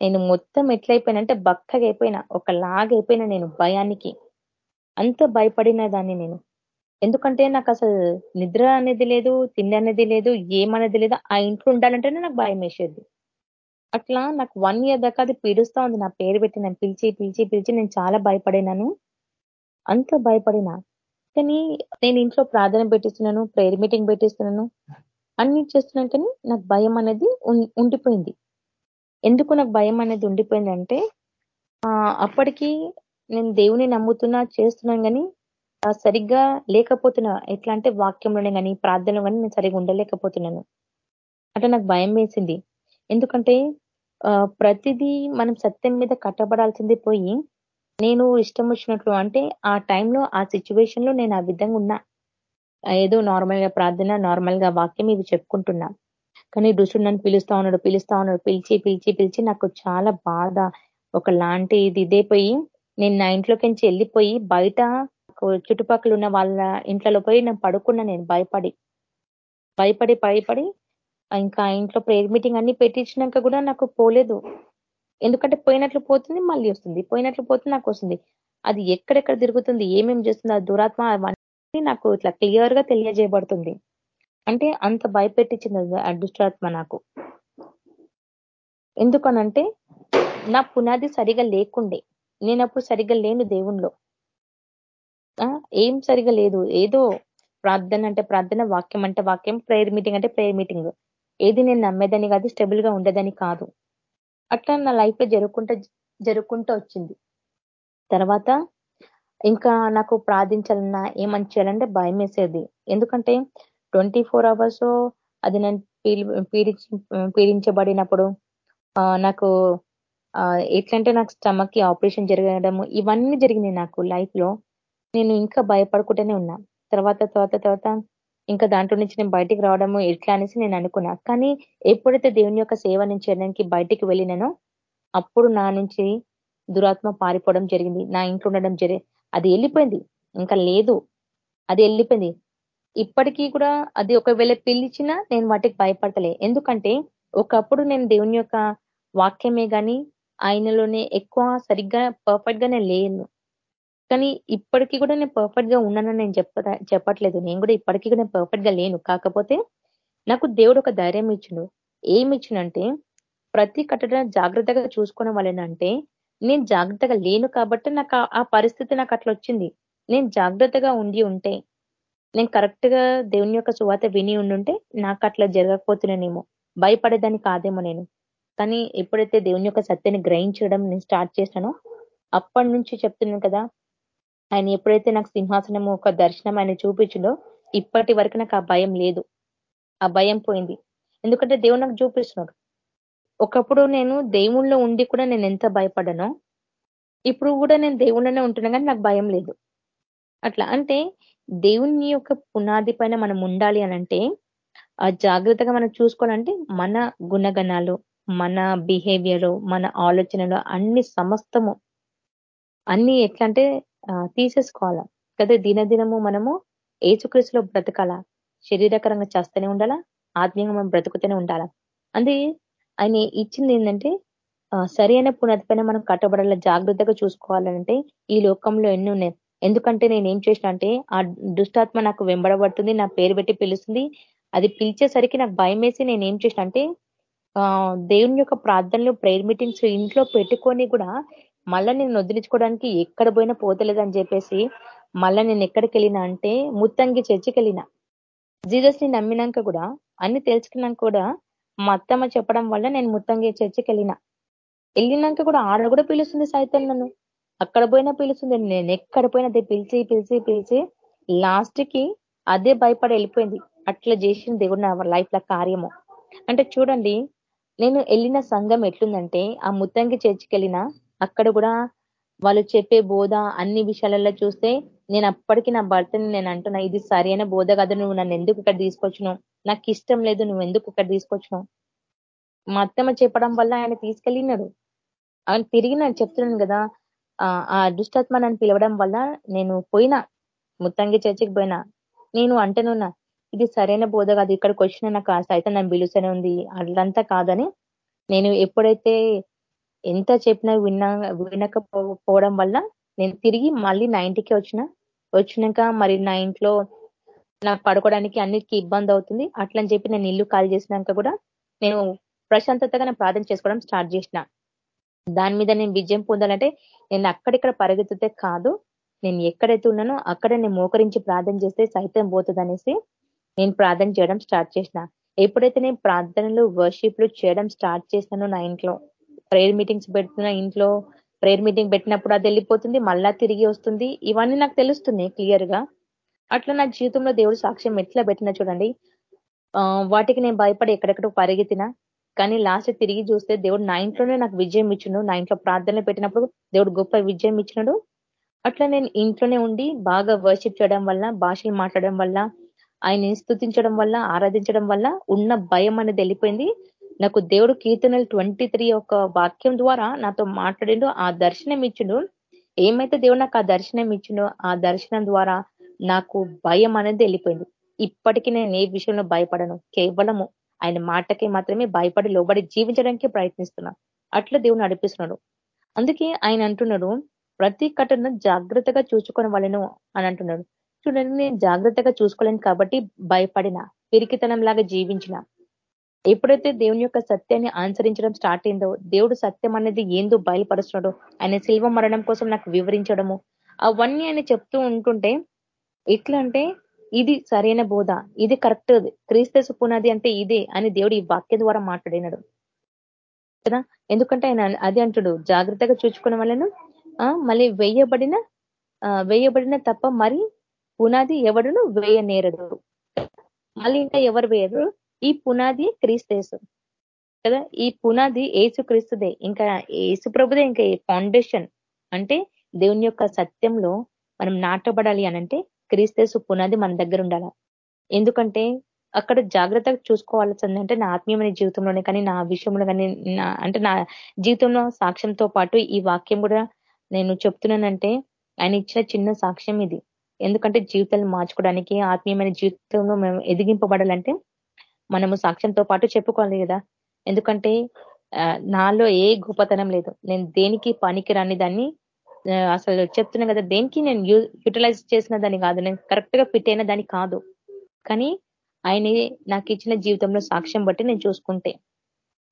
నేను మొత్తం ఎట్లయిపోయినంటే బక్కగా అయిపోయినా ఒక లాగైపోయినా నేను భయానికి. అంత భయపడిన దాన్ని నేను. ఎందుకంటే నాకు అసలు నిద్ర అనేది లేదు తిండి అనేది లేదు ఏమనేది లేదు. ఆ ఇంట్లో ఉండాలంటేనే నాకు భయం వేసేది. అట్లా నాకు వన్ ఇయర్ దాకా అది పీడుస్తా ఉంది. నా పేరు పెట్టి నేను పిలిచి పిలిచి పిలిచి నేను చాలా భయపడినాను. అంత భయపడినా. కానీ నేను ఇంట్లో ప్రార్థన పెట్టిస్తున్నాను ప్రేయర్ మీటింగ్ పెట్టిస్తున్నాను. అన్ని చేస్తున్నాను నాకు భయం అనేది ఉండిపోయింది. ఎందుకు నాకు భయం అనేది ఉండిపోయిందంటే అప్పటికి నేను దేవుని నమ్ముతున్నా చేస్తున్నాను కానీ సరిగ్గా లేకపోతున్నా. ఎట్లా అంటే వాక్యంలోనే కానీ ప్రార్థనలో కానీ నేను సరిగ్గా ఉండలేకపోతున్నాను. అంటే నాకు భయం వేసింది. ఎందుకంటే ప్రతిదీ మనం సత్యం మీద కట్టబడాల్సింది పోయి నేను ఇష్టం వచ్చినట్లు అంటే ఆ టైంలో ఆ సిచ్యువేషన్లో నేను ఆ విధంగా ఉన్నా. ఏదో నార్మల్గా ప్రార్థన నార్మల్గా వాక్యం ఇవి చెప్పుకుంటున్నా. కానీ దుష్టుడు నన్ను పిలుస్తా ఉన్నాడు పిలుస్తా ఉన్నాడు పిలిచి పిలిచి పిలిచి నాకు చాలా బాధ. ఒకలాంటి ఇది ఇదే పోయి నేను నా ఇంట్లోకి వెళ్ళిపోయి బయట చుట్టుపక్కల ఉన్న వాళ్ళ ఇంట్లో పోయి నేను పడుకున్నా నేను భయపడి. భయపడి భయపడి ఇంకా ఇంట్లో ప్రేయర్ మీటింగ్ అన్ని పెట్టించినాక కూడా నాకు పోలేదు. ఎందుకంటే పోయినట్లు పోతుంది మళ్ళీ వస్తుంది. పోయినట్లు పోతుంది నాకు వస్తుంది. అది ఎక్కడెక్కడ తిరుగుతుంది ఏమేమి చేస్తుంది ఆ దురాత్మ నాకు ఇట్లా క్లియర్గా తెలియజేయబడుతుంది. అంటే అంత భయపెట్టించింది ఆ నాకు. ఎందుకనంటే నా పునాది సరిగా లేకుండే. నేనప్పుడు సరిగా లేను దేవుణ్ణిలో. ఏం సరిగా లేదు. ఏదో ప్రార్థన అంటే ప్రార్థన వాక్యం అంటే వాక్యం ప్రేయర్ మీటింగ్ అంటే ప్రేయర్ మీటింగ్ ఏది నేను నమ్మేదని కాదు స్టెబుల్గా ఉండేదని కాదు. అట్లా నా లైఫ్ జరుగుకుంటూ జరుగుకుంటూ వచ్చింది. తర్వాత ఇంకా నాకు ప్రార్థించాలన్నా ఏమని చేయాలంటే భయం వేసేది. ఎందుకంటే ట్వంటీ ఫోర్ అవర్స్ అది నేను పీడించి పీడించబడినప్పుడు నాకు ఎట్లంటే నాకు స్టమక్కి ఆపరేషన్ జరగడము ఇవన్నీ జరిగినాయి నాకు లైఫ్లో నేను ఇంకా భయపడుకుంటూనే ఉన్నా. తర్వాత తర్వాత తర్వాత ఇంకా దాంట్లో నుంచి నేను బయటికి రావడము ఎట్లా అనేసి నేను అనుకున్నా. కానీ ఎప్పుడైతే దేవుని యొక్క సేవ నుంచి చేయడానికి బయటికి వెళ్ళినానో అప్పుడు నా నుంచి దురాత్మ పారిపోవడం జరిగింది. నా ఇంట్లో ఉండడం జరిగి అది వెళ్ళిపోయింది. ఇంకా లేదు. అది వెళ్ళిపోయింది. ఇప్పటికీ కూడా అది ఒకవేళ పిలిచినా నేను వాటికి భయపడతలే. ఎందుకంటే ఒకప్పుడు నేను దేవుని యొక్క వాక్యమే గాని ఆయనలోనే ఎక్కువ సరిగ్గా పర్ఫెక్ట్ నేను లేను. కానీ ఇప్పటికీ కూడా నేను పర్ఫెక్ట్గా ఉన్నానని నేను చెప్ప చెప్పట్లేదు. నేను కూడా ఇప్పటికీ కూడా నేను పర్ఫెక్ట్గా లేను. కాకపోతే నాకు దేవుడు ఒక ధైర్యం ఇచ్చిండు ఏమి ఇచ్చినంటే ప్రతి కట్టడ జాగ్రత్తగా చూసుకోవడం వలనంటే నేను జాగ్రత్తగా లేను కాబట్టి నాకు ఆ పరిస్థితి నాకు అట్లా వచ్చింది. నేను జాగ్రత్తగా ఉండి ఉంటే నేను కరెక్ట్గా దేవుని యొక్క సువాత విని ఉండుంటే నాకు అట్లా జరగకపోతున్నానేమో భయపడేదాన్ని కాదేమో నేను. కానీ ఎప్పుడైతే దేవుని యొక్క సత్యాన్ని గ్రహించడం నేను స్టార్ట్ చేశానో అప్పటి నుంచి చెప్తున్నాను కదా ఆయన ఎప్పుడైతే నాకు సింహాసనం ఒక దర్శనం ఆయన చూపించిండో ఇప్పటి వరకు నాకు ఆ భయం లేదు. ఆ భయం పోయింది. ఎందుకంటే దేవుడు నాకు చూపిస్తున్నాడు. ఒకప్పుడు నేను దేవుళ్ళో ఉండి కూడా నేను ఎంత భయపడనో ఇప్పుడు కూడా నేను దేవుళ్ళనే ఉంటున్నా కానీ నాకు భయం లేదు. అట్లా అంటే దేవుని యొక్క పునాది పైన మనం ఉండాలి అనంటే ఆ జాగ్రత్తగా మనం చూసుకోవాలంటే మన గుణగణాలు మన బిహేవియర్ మన ఆలోచనలు అన్ని సమస్తము అన్ని ఎట్లా అంటే తీసేసుకోవాలా. కదా దినదినము మనము ఏచుక్రీస్తులో బ్రతకాల? శరీరకరంగా చేస్తూనే ఉండాలా? ఆత్మీయంగా మనం బ్రతుకుతూనే ఉండాలా? అంటే ఆయన ఇచ్చింది ఏంటంటే సరైన పునాది పైన మనం కట్టబడాల జాగ్రత్తగా చూసుకోవాలంటే ఈ లోకంలో ఎన్ని ఉన్నాయి. ఎందుకంటే నేను ఏం చేసిన అంటే ఆ దుష్టాత్మ నాకు వెంబడబడుతుంది నా పేరు పెట్టి పిలుస్తుంది. అది పిలిచేసరికి నాకు భయం వేసి నేను ఏం చేసిన అంటే దేవుని యొక్క ప్రార్థనలు ప్రేయర్ మీటింగ్స్ ఇంట్లో పెట్టుకొని కూడా మళ్ళా నేను వదిలించుకోవడానికి ఎక్కడ పోయినా పోతలేదని చెప్పేసి మళ్ళా నేను ఎక్కడికి వెళ్ళినా అంటే ముత్తంగి చర్చికి వెళ్ళిన. జీజస్ని నమ్మినాక కూడా అన్ని తెలుసుకున్నాక కూడా మా అత్తమ్మ చెప్పడం వల్ల నేను ముత్తంగి చర్చికి వెళ్ళిన వెళ్ళినాక కూడా ఆడ కూడా పిలుస్తుంది సైతం నన్ను. అక్కడ పోయినా పిలుస్తుంది. నేను ఎక్కడ పోయినా అదే పిలిచి పిలిచి పిలిచి లాస్ట్కి అదే భయపడి వెళ్ళిపోయింది. అట్లా చేసిన దేవుడు నా లైఫ్ లా కార్యము. అంటే చూడండి నేను వెళ్ళిన సంఘం ఎట్లుందంటే ఆ ముత్తంగి చర్చికి వెళ్ళిన అక్కడ కూడా వాళ్ళు చెప్పే బోధ అన్ని విషయాలలో చూస్తే నేను అప్పటికి నా భర్తని నేను అంటున్నా ఇది సరైన బోధ కదా నువ్వు నన్ను ఎందుకు ఇక్కడ తీసుకొచ్చినావు? నాకు ఇష్టం లేదు నువ్వు ఎందుకు ఇక్కడ తీసుకొచ్చినావు? మా అత్తమ్మ చెప్పడం వల్ల ఆయన తీసుకెళ్ళినాడు. ఆయన తిరిగిన చెప్తున్నాను కదా ఆ దుష్టాత్మ నన్ను పిలవడం వల్ల నేను పోయినా ముత్తంగి చర్చికి పోయినా. నేను అంటనున్నా ఇది సరైన బోధ కాదు ఇక్కడికి వచ్చిన నాకు సైతం నన్ను పిలుస్తూనే ఉంది అట్లంతా కాదని నేను ఎప్పుడైతే ఎంత చెప్పినా విన్నా వినకపోవడం వల్ల నేను తిరిగి మళ్ళీ నా ఇంటికి వచ్చిన. వచ్చినాక మరి నా ఇంట్లో నాకు పడుకోవడానికి అన్నిటికీ ఇబ్బంది అవుతుంది. అట్లని చెప్పి నేను ఇల్లు ఖాళీ చేసినాక కూడా నేను ప్రశాంతతగా నేను ప్రార్థన చేసుకోవడం స్టార్ట్ చేసిన. దాని మీద నేను విజయం పొందాలంటే నేను అక్కడిక్కడ పరిగెత్తితే కాదు. నేను ఎక్కడైతే ఉన్నానో అక్కడ నేను మోకరించి ప్రార్థన చేస్తే సైతం పోతుంది నేను ప్రార్థన చేయడం స్టార్ట్ చేసిన. ఎప్పుడైతే నేను ప్రార్థనలు వర్షిప్లు చేయడం స్టార్ట్ చేశానో నా ఇంట్లో ప్రేయర్ మీటింగ్స్ పెడుతున్న ఇంట్లో ప్రేయర్ మీటింగ్ పెట్టినప్పుడు అది వెళ్ళిపోతుంది మళ్ళా తిరిగి వస్తుంది. ఇవన్నీ నాకు తెలుస్తున్నాయి క్లియర్గా అట్లా నా జీవితంలో దేవుడు సాక్ష్యం ఎట్లా పెట్టినా చూడండి. వాటికి నేను భయపడి ఎక్కడెక్కడ పరిగెత్తినా కానీ లాస్ట్ తిరిగి చూస్తే దేవుడు నా ఇంట్లోనే నాకు విజయం ఇచ్చిండు. నా ఇంట్లో ప్రార్థనలు పెట్టినప్పుడు దేవుడు గొప్ప విజయం ఇచ్చినాడు. అట్లా నేను ఇంట్లోనే ఉండి బాగా వర్షిప్ చేయడం వల్ల భాషలు మాట్లాడడం వల్ల ఆయన్ని స్థుతించడం వల్ల ఆరాధించడం వల్ల ఉన్న భయం అనేది వెళ్ళిపోయింది. నాకు దేవుడు కీర్తనలు ట్వంటీ త్రీ ఒక వాక్యం ద్వారా నాతో మాట్లాడిండు ఆ దర్శనం ఇచ్చిండు. ఏమైతే దేవుడు నాకు ఆ దర్శనం ఇచ్చిండో ఆ దర్శనం ద్వారా నాకు భయం అనేది వెళ్ళిపోయింది. ఇప్పటికీ నేను ఏ విషయంలో భయపడను? కేవలము ఆయన మాటకి మాత్రమే భయపడి లోబడి జీవించడానికి ప్రయత్నిస్తున్నా. అట్లా దేవుడు నడిపిస్తున్నాడు. అందుకే ఆయన అంటున్నాడు ప్రతి కట్టను జాగ్రత్తగా చూసుకొని వాళ్ళను అని అంటున్నాడు. చూడండి నేను జాగ్రత్తగా చూసుకోలేను కాబట్టి భయపడిన పిరికితనం లాగా జీవించిన. ఎప్పుడైతే దేవుని యొక్క సత్యాన్ని అనుసరించడం స్టార్ట్ అయిందో దేవుడు సత్యం అనేది ఏందో బయలుపరుస్తున్నాడో ఆయన శిల్వ మరణం కోసం నాకు వివరించడము అవన్నీ ఆయన చెప్తూ ఉంటుంటే ఎట్లా అంటే ఇది సరైన బోధ ఇది కరెక్ట్ క్రీస్తు పునాది అంటే ఇదే అని దేవుడు ఈ వాక్య ద్వారా మాట్లాడినాడు. కదా? ఎందుకంటే ఆయన అది అంటుడు జాగ్రత్తగా చూచుకున్న వాళ్ళను మళ్ళీ వేయబడిన వేయబడిన తప్ప మరి పునాది ఎవడును వేయనేరడు. మళ్ళీ ఇంకా ఎవరు వేయరు? ఈ పునాది క్రీస్తేసు. కదా? ఈ పునాది ఏసు క్రీస్తుదే. ఇంకా ఏసు ప్రభుదే ఇంకా ఫౌండేషన్. అంటే దేవుని యొక్క సత్యంలో మనం నాటబడాలి అనంటే క్రీస్తేసు పునాది మన దగ్గర ఉండాల. ఎందుకంటే అక్కడ జాగ్రత్తగా చూసుకోవాల్సింది అంటే నా ఆత్మీయమైన జీవితంలోనే కానీ నా విషయంలో కానీ నా అంటే నా జీవితంలో సాక్ష్యంతో పాటు ఈ వాక్యం కూడా నేను చెప్తున్నానంటే ఆయన ఇచ్చిన చిన్న సాక్ష్యం ఇది. ఎందుకంటే జీవితాలు మార్చుకోవడానికి ఆత్మీయమైన జీవితంలో మేము ఎదిగింపబడాలంటే మనము సాక్ష్యంతో పాటు చెప్పుకోవాలి కదా. ఎందుకంటే నాలో ఏ గొప్పతనం లేదు. నేను దేనికి పనికి రాని దాన్ని అసలు చెప్తున్నా కదా దేనికి నేను యూటిలైజ్ చేసిన దాన్ని కాదు నేను కరెక్ట్గా ఫిట్ అయిన దాన్ని కాదు. కానీ ఆయన నాకు ఇచ్చిన జీవితంలో సాక్ష్యం బట్టి నేను చూసుకుంటే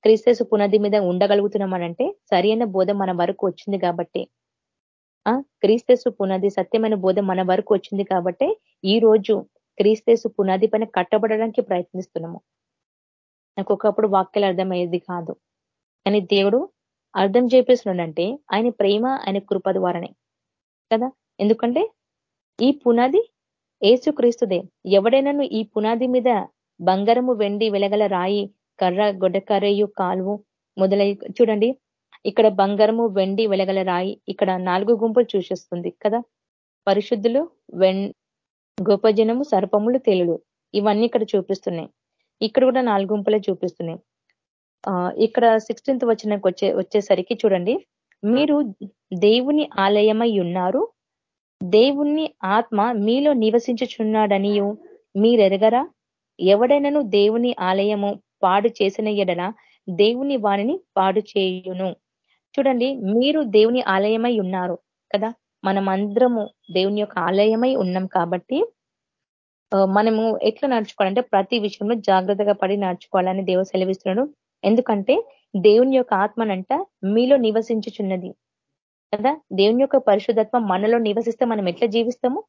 క్రీస్తసు పునాది మీద ఉండగలుగుతున్నామనంటే సరైన బోధ మన వరకు వచ్చింది కాబట్టి. ఆ క్రీస్తసు పునాది సత్యమైన బోధ మన వరకు వచ్చింది కాబట్టి ఈ రోజు క్రీస్తసు పునాది పైన కట్టబడడానికి ప్రయత్నిస్తున్నాము. నాకు ఒకప్పుడు వాక్యాలు అర్థమయ్యేది కాదు. కానీ దేవుడు అర్థం చేపిస్తున్నాడంటే ఆయన ప్రేమ ఆయన కృప ద్వారానే. కదా? ఎందుకంటే ఈ పునాది ఏసు క్రీస్తుదే. ఎవడైనాను ఈ పునాది మీద బంగారము వెండి వెలగల రాయి కర్ర గొడ్డకర్రయు కాలువు మొదలై చూడండి. ఇక్కడ బంగారము వెండి వెలగల రాయి ఇక్కడ నాలుగు గుంపులు చూసిస్తుంది కదా? పరిశుద్ధులు వెన్ గొప్ప జనము సర్పములు తెలుడు ఇవన్నీ ఇక్కడ చూపిస్తున్నాయి. ఇక్కడ కూడా నాలుగు గుంపులే చూపిస్తున్నాయి. ఇక్కడ సిక్స్టీన్త్ వచ్చిన వచ్చే వచ్చేసరికి చూడండి. మీరు దేవుని ఆలయమై ఉన్నారు. దేవుణ్ణి ఆత్మ మీలో నివసించుచున్నాడనియు మీరెరగరా? ఎవడైనాను దేవుని ఆలయము పాడు చేసిన ఎడల దేవుని వాణిని పాడు చేయును. చూడండి మీరు దేవుని ఆలయమై ఉన్నారు కదా. మనమందరము దేవుని యొక్క ఆలయమై ఉన్నాం కాబట్టి మనము ఎట్లా నడుచుకోవాలంటే ప్రతి విషయంలో జాగ్రత్తగా పడి నడుచుకోవాలని దేవుడు సెలవిస్తున్నాడు. ఎందుకంటే దేవుని యొక్క ఆత్మనంట మీలో నివసించుచున్నది. కదా? దేవుని యొక్క పరిశుద్ధత్వం మనలో నివసిస్తే మనం ఎట్లా జీవిస్తాము?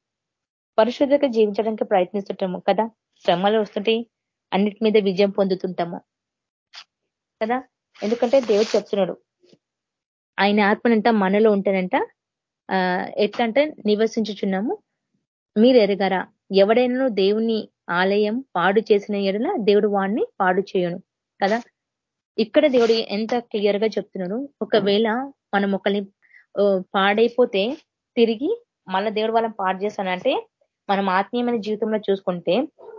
పరిశుద్ధంగా జీవించడానికి ప్రయత్నిస్తుంటాము కదా? శ్రమలు వస్తుంటాయి అన్నిటి మీద విజయం పొందుతుంటాము. కదా? ఎందుకంటే దేవుడు చెప్తున్నాడు ఆయన ఆత్మనంట మనలో ఉంటేనంట ఎట్లా అంటే నివసించుచున్నాము. మీరు ఎరగరా ఎవడైనా దేవుని ఆలయం పాడు చేసిన ఎడల దేవుడు వాడిని పాడు చేయను. కదా? ఇక్కడ దేవుడు ఎంత క్లియర్గా చెప్తున్నాడు? ఒకవేళ మనం ఒకరిని పాడైపోతే తిరిగి మళ్ళా దేవుడు వాళ్ళని పాడు చేస్తానంటే మనం ఆత్మీయమైన జీవితంలో చూసుకుంటే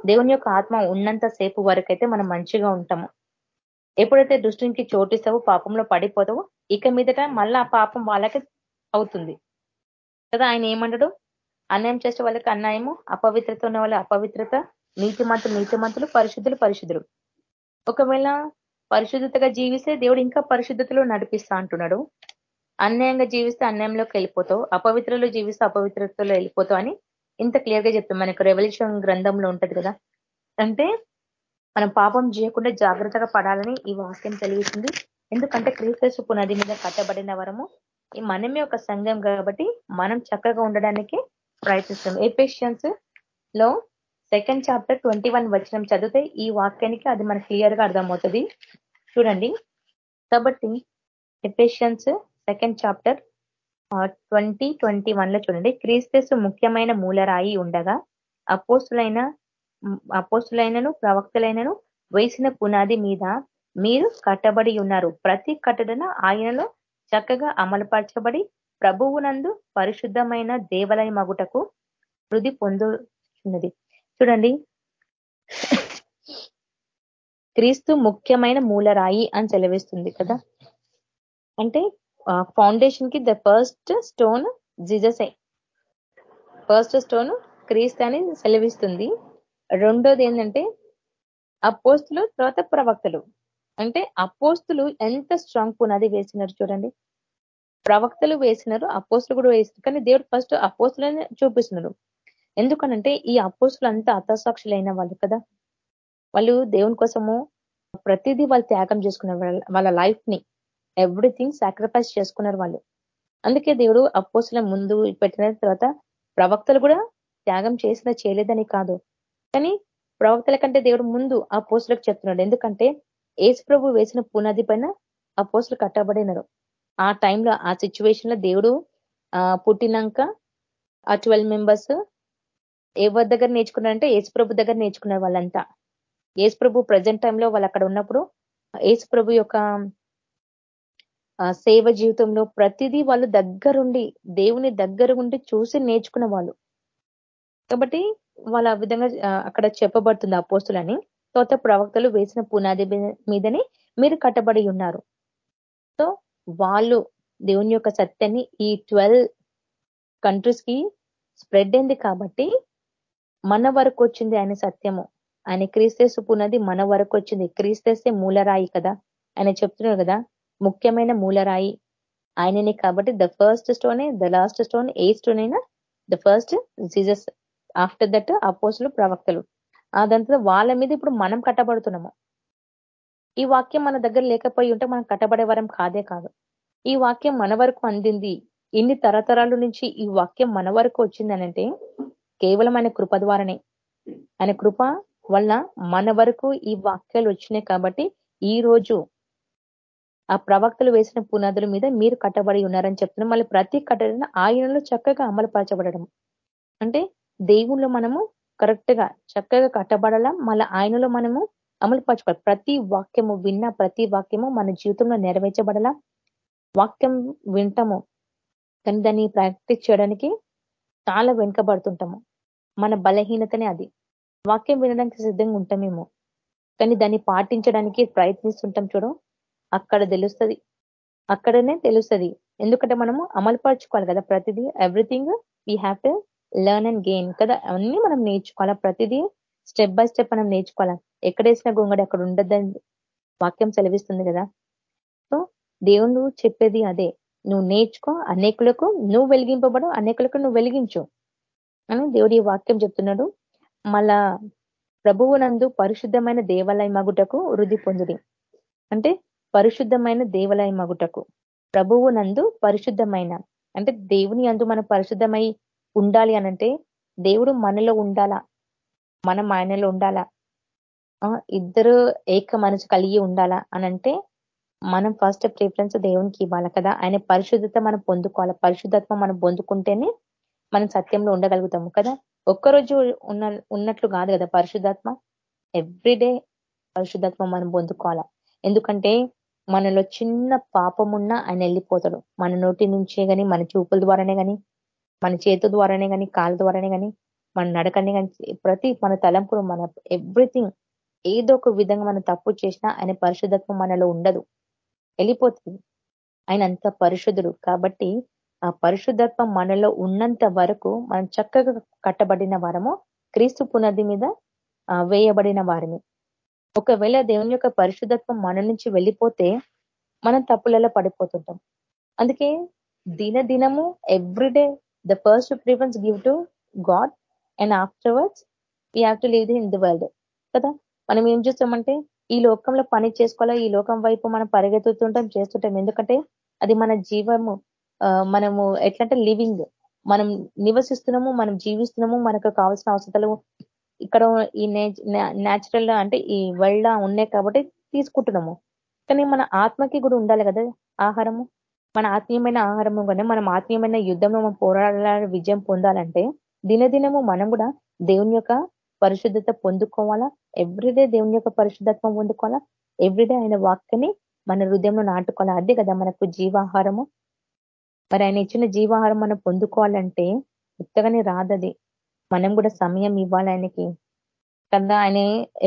దేవుని యొక్క ఆత్మ ఉన్నంత సేపు వరకైతే మనం మంచిగా ఉంటాము. ఎప్పుడైతే దృష్టికి చోటిస్తావో పాపంలో పడిపోతావో ఇక మీదట మళ్ళా ఆ పాపం వాళ్ళకి అవుతుంది. కదా ఆయన ఏమంటాడు? అన్యాయం చేసే వాళ్ళకి అన్యాయము అపవిత్రత ఉన్న వాళ్ళ అపవిత్రత నీతిమంతులు నీతిమంతులు పరిశుద్ధులు పరిశుద్ధులు. ఒకవేళ పరిశుద్ధతగా జీవిస్తే దేవుడు ఇంకా పరిశుద్ధతలో నడిపిస్తా అంటున్నాడు. అన్యాయంగా జీవిస్తే అన్యాయంలోకి వెళ్ళిపోతావు. అపవిత్రలో జీవిస్తే అపవిత్రతలో వెళ్ళిపోతావు అని ఇంత క్లియర్గా చెప్తాం మనకు రెవల్యూషన్ గ్రంథంలో ఉంటది కదా. అంటే మనం పాపం చేయకుండా జాగ్రత్తగా పడాలని ఈ వాక్యం తెలియజేసింది. ఎందుకంటే క్రీస్తు పునది మీద కట్టబడిన వరము ఈ మనమే ఒక సంఘం కాబట్టి మనం చక్కగా ఉండడానికి ప్రయత్నిస్తాం. ఎపేషియన్స్లో సెకండ్ చాప్టర్ ట్వంటీ వన్ వచ్చిన చదివితే ఈ వాక్యానికి అది మనకు క్లియర్గా అర్థమవుతుంది. చూడండి. కాబట్టి Ephesians second chapter twenty twenty వన్లో చూడండి. క్రీస్తు ముఖ్యమైన మూలరాయి ఉండగా అపోస్తులైన అపోస్తులైనను ప్రవక్తలైనను వేసిన పునాది మీద మీరు కట్టబడి ఉన్నారు. ప్రతి కట్టడన ఆయనలో చక్కగా అమలుపరచబడి ప్రభువునందు పరిశుద్ధమైన దేవాలయ మగుటకు వృద్ధి పొందుతున్నది చూడండి. క్రీస్తు ముఖ్యమైన మూలరాయి అని సెలవిస్తుంది కదా. అంటే ఫౌండేషన్కి ద ఫస్ట్ స్టోన్ జిజసే ఫస్ట్ స్టోన్ క్రీస్తు అని సెలవిస్తుంది. రెండోది ఏంటంటే అపోస్తులు తర్వాత ప్రవక్తలు. అంటే అపోస్తులు ఎంత స్ట్రాంగ్ పునాది వేసినారు చూడండి. ప్రవక్తలు వేసినారు అపోస్తులు కూడా వేసినారు. కానీ దేవుడు ఫస్ట్ అపోస్తులనే చూపిస్తున్నారు ఎందుకనంటే ఈ అపోసులంతా అంతా వాళ్ళు కదా. వాళ్ళు దేవుని కోసము ప్రతిదీ వాళ్ళు త్యాగం చేసుకున్నారు వాళ్ళ లైఫ్ని ఎవ్రీథింగ్ సాక్రిఫైస్ చేసుకున్నారు వాళ్ళు. అందుకే దేవుడు అపోసుల ముందు పెట్టిన తర్వాత ప్రవక్తలు కూడా త్యాగం చేసిన చేయలేదని కాదు. కానీ ప్రవక్తల కంటే దేవుడు ముందు ఆ పోస్టులకు చెప్తున్నాడు. ఎందుకంటే ఏసు ప్రభు వేసిన పునాది పైన ఆ పోస్టులు కట్టబడినారు. ఆ టైంలో ఆ సిచ్యువేషన్లో దేవుడు పుట్టినాక ఆ ట్వెల్వ్ మెంబర్స్ ఎవరి దగ్గర నేర్చుకున్నారంటే ఏసుప్రభు దగ్గర నేర్చుకున్నారు వాళ్ళంతా. ఏసుప్రభు ప్రజెంట్ టైంలో వాళ్ళు అక్కడ ఉన్నప్పుడు ఏసుప్రభు యొక్క సేవ జీవితంలో ప్రతిదీ వాళ్ళు దగ్గరుండి దేవుని దగ్గర ఉండి చూసి నేర్చుకున్న వాళ్ళు. కాబట్టి వాళ్ళ విధంగా అక్కడ చెప్పబడుతుంది ఆ పోస్తులని తోత ప్రవక్తలు వేసిన పునాది మీదనే మీరు కట్టబడి ఉన్నారు. సో వాళ్ళు దేవుని యొక్క సత్యాన్ని ఈ ట్వెల్వ్ కంట్రీస్కి స్ప్రెడ్ అయింది కాబట్టి మన వరకు వచ్చింది ఆయన సత్యము. ఆయన క్రీస్తేసు పునది మన వరకు వచ్చింది. క్రీస్తేస్తే మూలరాయి కదా. ఆయన చెప్తున్నారు కదా ముఖ్యమైన మూలరాయి. ఆయననే కాబట్టి the first stone the last stone A stone అయినా the first Jesus after that అపోసులు ప్రవక్తలు. అదంతా వాళ్ళ మీద ఇప్పుడు మనం కట్టబడుతున్నాము. ఈ వాక్యం మన దగ్గర లేకపోయి ఉంటే మనం కట్టబడే వరం కాదే కాదు. ఈ వాక్యం మన వరకు అందింది. ఇన్ని తరతరాల నుంచి ఈ వాక్యం మన వరకు వచ్చిందనంటే కేవలం ఆయన కృప ద్వారానే. ఆయన కృప వల్ల మన వరకు ఈ వాక్యాలు వచ్చినాయి కాబట్టి ఈ రోజు ఆ ప్రవక్తలు వేసిన పునాదుల మీద మీరు కట్టబడి ఉన్నారని చెప్తున్నాం. మళ్ళీ ప్రతి కట్టడిన ఆయనలో చక్కగా అమలుపరచబడడం. అంటే దేవుళ్ళు మనము కరెక్ట్గా చక్కగా కట్టబడాలా? మళ్ళీ ఆయనలో మనము అమలుపరచబడాలి? ప్రతి వాక్యము విన్న ప్రతి వాక్యము మన జీవితంలో నెరవేర్చబడాలా? వాక్యం వింటాము. కానీ దాన్ని ప్రాక్టీస్ చేయడానికి చాలా వెనుకబడుతుంటాము. మన బలహీనతనే అది. వాక్యం వినడానికి సిద్ధంగా ఉంటామేమో. కానీ దాన్ని పాటించడానికి ప్రయత్నిస్తుంటాం చూడం. అక్కడ తెలుస్తుంది. అక్కడనే తెలుస్తుంది. ఎందుకంటే మనము అమలుపరచుకోవాలి కదా ప్రతిదీ. Everything we have to learn and gain కదా. అన్ని మనం నేర్చుకోవాలా ప్రతిదీ? స్టెప్ బై స్టెప్ మనం నేర్చుకోవాలా? ఎక్కడేసిన గొంగడి అక్కడ ఉండద్దని వాక్యం సెలవిస్తుంది కదా. సో దేవుడు చెప్పేది అదే. నువ్వు నేర్చుకో అనేకులకు నువ్వు వెలిగింపబడు అనేకులకు నువ్వు వెలిగించు. అని దేవుడి వాక్యం చెప్తున్నాడు. మళ్ళా ప్రభువునందు పరిశుద్ధమైన దేవాలయ మగుటకు వృద్ధి పొందుడి. అంటే పరిశుద్ధమైన దేవాలయ మగుటకు ప్రభువు నందు పరిశుద్ధమైన అంటే దేవుని అందు మనం పరిశుద్ధమై ఉండాలి అనంటే దేవుడు మనలో ఉండాలా? మనం ఆయనలో ఉండాలా? ఇద్దరు ఏక మనసు కలిగి ఉండాలా అనంటే మనం ఫస్ట్ ప్రిఫరెన్స్ దేవునికి ఇవ్వాలి కదా. ఆయన పరిశుద్ధత మనం పొందుకోవాలి. పరిశుద్ధత్వం మనం పొందుకుంటేనే మనం సత్యంలో ఉండగలుగుతాము కదా. ఒక్కరోజు ఉన్న ఉన్నట్లు కాదు కదా పరిశుద్ధాత్మ. ఎవ్రీడే పరిశుద్ధాత్మ మనం పొందుకోవాలా. ఎందుకంటే మనలో చిన్న పాపమున్నా ఆయన వెళ్ళిపోతాడు. మన నోటి నుంచే కానీ మన చూపుల ద్వారానే కానీ మన చేతు ద్వారానే కానీ కాళ్ళ ద్వారానే కానీ మన నడకనే కానీ ప్రతి మన తలంపులు మన ఎవ్రీథింగ్ ఏదో ఒక విధంగా మనం తప్పు చేసినా ఆయన పరిశుద్ధత్వం మనలో ఉండదు. వెళ్ళిపోతుంది. ఆయన అంత పరిశుద్ధుడు. కాబట్టి ఆ పరిశుద్ధత్వం మనలో ఉన్నంత వరకు మనం చక్కగా కట్టబడిన వారము క్రీస్తు పునది మీద వేయబడిన వారిని. ఒకవేళ దేవుని యొక్క పరిశుద్ధత్వం మన నుంచి వెళ్ళిపోతే మనం తప్పులలో పడిపోతుంటాం. అందుకే దిన దినము everyday the first preference give to God and afterwards we have to live in the world కదా? మనం ఏం చూస్తామంటే ఈ లోకంలో పని చేసుకోవాలా? ఈ లోకం వైపు మనం పరిగెత్తుతుంటాం చేస్తుంటాం. ఎందుకంటే అది మన జీవము మనము ఎట్లంటే లివింగ్. మనం నివసిస్తున్నాము మనం జీవిస్తున్నాము మనకు కావాల్సిన అవసరాలు ఇక్కడ ఈ న్యాచురల్ అంటే ఈ వరల్డ్ ఉన్నాయి కాబట్టి తీసుకుంటున్నాము. కానీ మన ఆత్మకి కూడా ఉండాలి కదా ఆహారము. మన ఆత్మీయమైన ఆహారము కానీ మనం ఆత్మీయమైన యుద్ధంలో మనం పోరాడాల విజయం పొందాలంటే దినదినము మనం కూడా దేవుని యొక్క పరిశుద్ధత పొందుకోవాలా? ఎవ్రీడే దేవుని యొక్క పరిశుద్ధత్వం పొందుకోవాలా? ఎవ్రీడే ఆయన వాక్యని మన హృదయంలో నాటుకోవాలా? అదే కదా మనకు జీవాహారము. మరి ఆయన ఇచ్చిన జీవాహారం మనం పొందుకోవాలంటే ఉత్తగానే రాదది మనం కూడా సమయం ఇవ్వాలి ఆయనకి. కదా ఆయన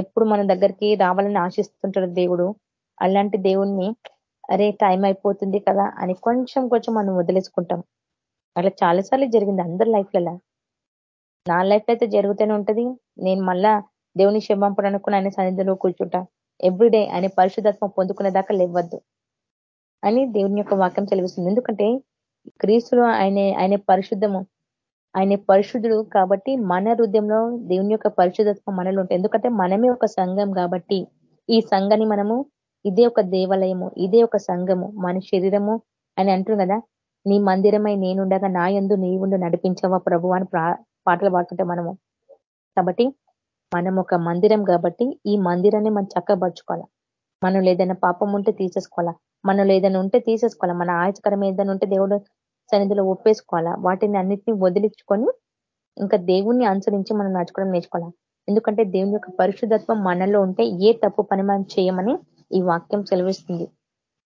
ఎప్పుడు మన దగ్గరికి రావాలని ఆశిస్తుంటాడు దేవుడు. అలాంటి దేవుణ్ణి అరే టైం అయిపోతుంది కదా అని కొంచెం కొంచెం మనం వదిలేసుకుంటాం. అట్లా చాలాసార్లు జరిగింది అందరి లైఫ్లలో నా లైఫ్ అయితే జరుగుతూనే ఉంటది. నేను మళ్ళా దేవుని క్షమాపణ అనుకుని ఆయన సన్నిధిలో కూర్చుంటా. ఎవ్రీడే ఆయన పరిశుధత్వం పొందుకునే దాకా లేవద్దు అని దేవుని యొక్క వాక్యం తెలివిస్తుంది ఎందుకంటే క్రీస్తులు ఆయన ఆయన పరిశుద్ధము. ఆయన పరిశుద్ధుడు కాబట్టి మన హృదయంలో దేవుని యొక్క పరిశుధత్వం మనలో ఉంటుంది. ఎందుకంటే మనమే ఒక సంఘం కాబట్టి ఈ సంఘాన్ని మనము ఇదే ఒక దేవాలయము ఇదే ఒక సంఘము. మన శరీరము అని అంటారు కదా నీ మందిరమై నేనుండగా నా యందు నీవుండు నడిపించవా ప్రభు అని పాటలు పాడుతుంటే మనము. కాబట్టి మనం ఒక మందిరం కాబట్టి ఈ మందిరాన్ని మనం చక్కబరుచుకోవాలా? మనం ఏదైనా పాపం ఉంటే తీసేసుకోవాలా? మనం ఏదైనా ఉంటే తీసేసుకోవాలా? మన ఆయచకరం ఏదైనా ఉంటే దేవుడు సన్నిధిలో ఒప్పేసుకోవాలా? వాటిని అన్నిటిని వదిలించుకొని ఇంకా దేవుణ్ణి అనుసరించి మనం నడుచుకోవడం నేర్చుకోవాలా? ఎందుకంటే దేవుని యొక్క పరిశుద్ధత్వం మనలో ఉంటే ఏ తప్పు పని మనం చేయమని ఈ వాక్యం సెలవిస్తుంది.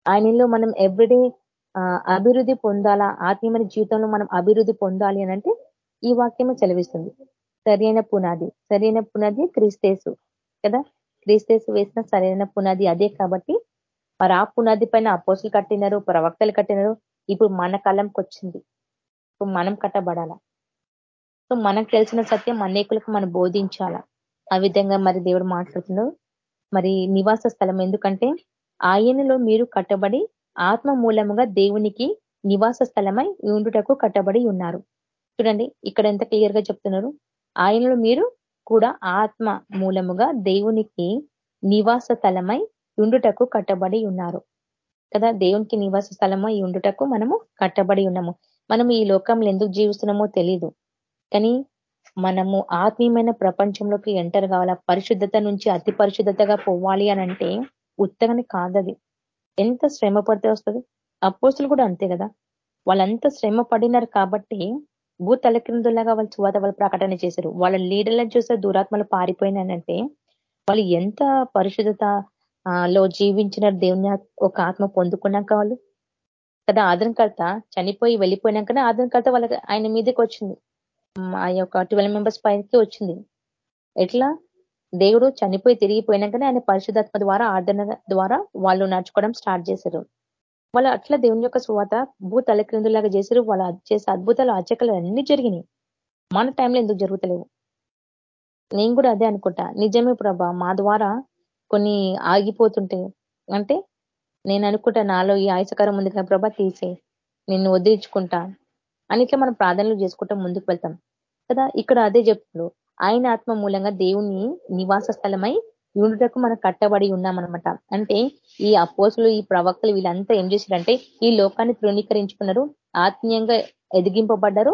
ఆయనలో మనం ఎవ్రీడే అభివృద్ధి పొందాలా? ఆత్మీయమైన జీవితంలో మనం అభివృద్ధి పొందాలి అనంటే ఈ వాక్యమే సెలవిస్తుంది. సరైన పునాది సరైన పునాది క్రీస్తేసు కదా? క్రీస్తేసు వేసిన సరైన పునాది అదే కాబట్టి మరి ఆ పునాది పైన అపోసులు కట్టినారు ప్రవక్తలు కట్టినారు ఇప్పుడు మన కాలంకి వచ్చింది. ఇప్పుడు మనం కట్టబడాల. సో మనకు తెలిసిన సత్యం అనేకులకు మనం బోధించాల. ఆ విధంగా మరి దేవుడు మాట్లాడుతున్నాడు. మరి నివాస స్థలం ఎందుకంటే ఆయనలో మీరు కట్టబడి ఆత్మ మూలముగా దేవునికి నివాస స్థలమై ఉండుటకు కట్టబడి ఉన్నారు. చూడండి ఇక్కడ ఎంత క్లియర్గా చెప్తున్నారు? ఆయనలో మీరు కూడా ఆత్మ మూలముగా దేవునికి నివాస స్థలమై ఉండుటకు కట్టబడి ఉన్నారు. కదా? దేవునికి నివాస స్థలమై ఉండుటకు మనము కట్టబడి ఉన్నాము. మనము ఈ లోకంలో ఎందుకు జీవిస్తున్నామో తెలీదు. కానీ మనము ఆత్మీయమైన ప్రపంచంలోకి ఎంటర్ కావాలా? పరిశుద్ధత నుంచి అతి పరిశుద్ధతగా పోవాలి అని అంటే ఉత్తగని కాదది ఎంత శ్రమ పడితే వస్తుంది? అపోసులు కూడా అంతే కదా? వాళ్ళంతా శ్రమ పడినారు కాబట్టి భూ తలక్రిందులాగా వాళ్ళు చువాత వాళ్ళు ప్రకటన చేశారు. వాళ్ళ లీడర్లను చూస్తే దురాత్మలు పారిపోయినానంటే వాళ్ళు ఎంత పరిశుద్ధత లో జీవించిన దేవుని ఒక ఆత్మ పొందుకున్నాక వాళ్ళు? కదా ఆదరణకర్త చనిపోయి వెళ్ళిపోయినాకనే ఆదరణకర్త వాళ్ళకి ఆయన మీదకి వచ్చింది. ఆ యొక్క ట్వెల్వ్ మెంబర్స్ పైకి వచ్చింది. ఎట్లా? దేవుడు చనిపోయి తిరిగిపోయినాకనే ఆయన పరిశుధాత్మ ద్వారా ఆదరణ ద్వారా వాళ్ళు నడుచుకోవడం స్టార్ట్ చేశారు. వాళ్ళు అట్లా దేవుని యొక్క స్వాత భూ తలక్రిందులాగా చేశారు. వాళ్ళు చేసే అద్భుతాలు ఆచకలు అన్ని జరిగినాయి. మన టైంలో ఎందుకు జరుగుతలేవు? నేను కూడా అదే అనుకుంటా. నిజమే ప్రభా మా ద్వారా కొన్ని ఆగిపోతుంటే అంటే నేను అనుకుంటా నాలో ఈ ఆయుసకరం ఉంది కదా ప్రభా తీసే నిన్ను వదిలించుకుంటా అని ఇట్లా మనం ప్రార్థనలు చేసుకుంటాం ముందుకు వెళ్తాం కదా. ఇక్కడ అదే చెప్తున్నాడు. ఆయన ఆత్మ మూలంగా దేవుని నివాస స్థలమై యూనిటకు మనం కట్టబడి ఉన్నామనమాట అంటే ఈ అపోసులు ఈ ప్రవక్తలు వీళ్ళంతా ఏం చేశారంటే ఈ లోకాన్ని తృణీకరించుకున్నారు ఆత్మీయంగా ఎదిగింపబడ్డారు.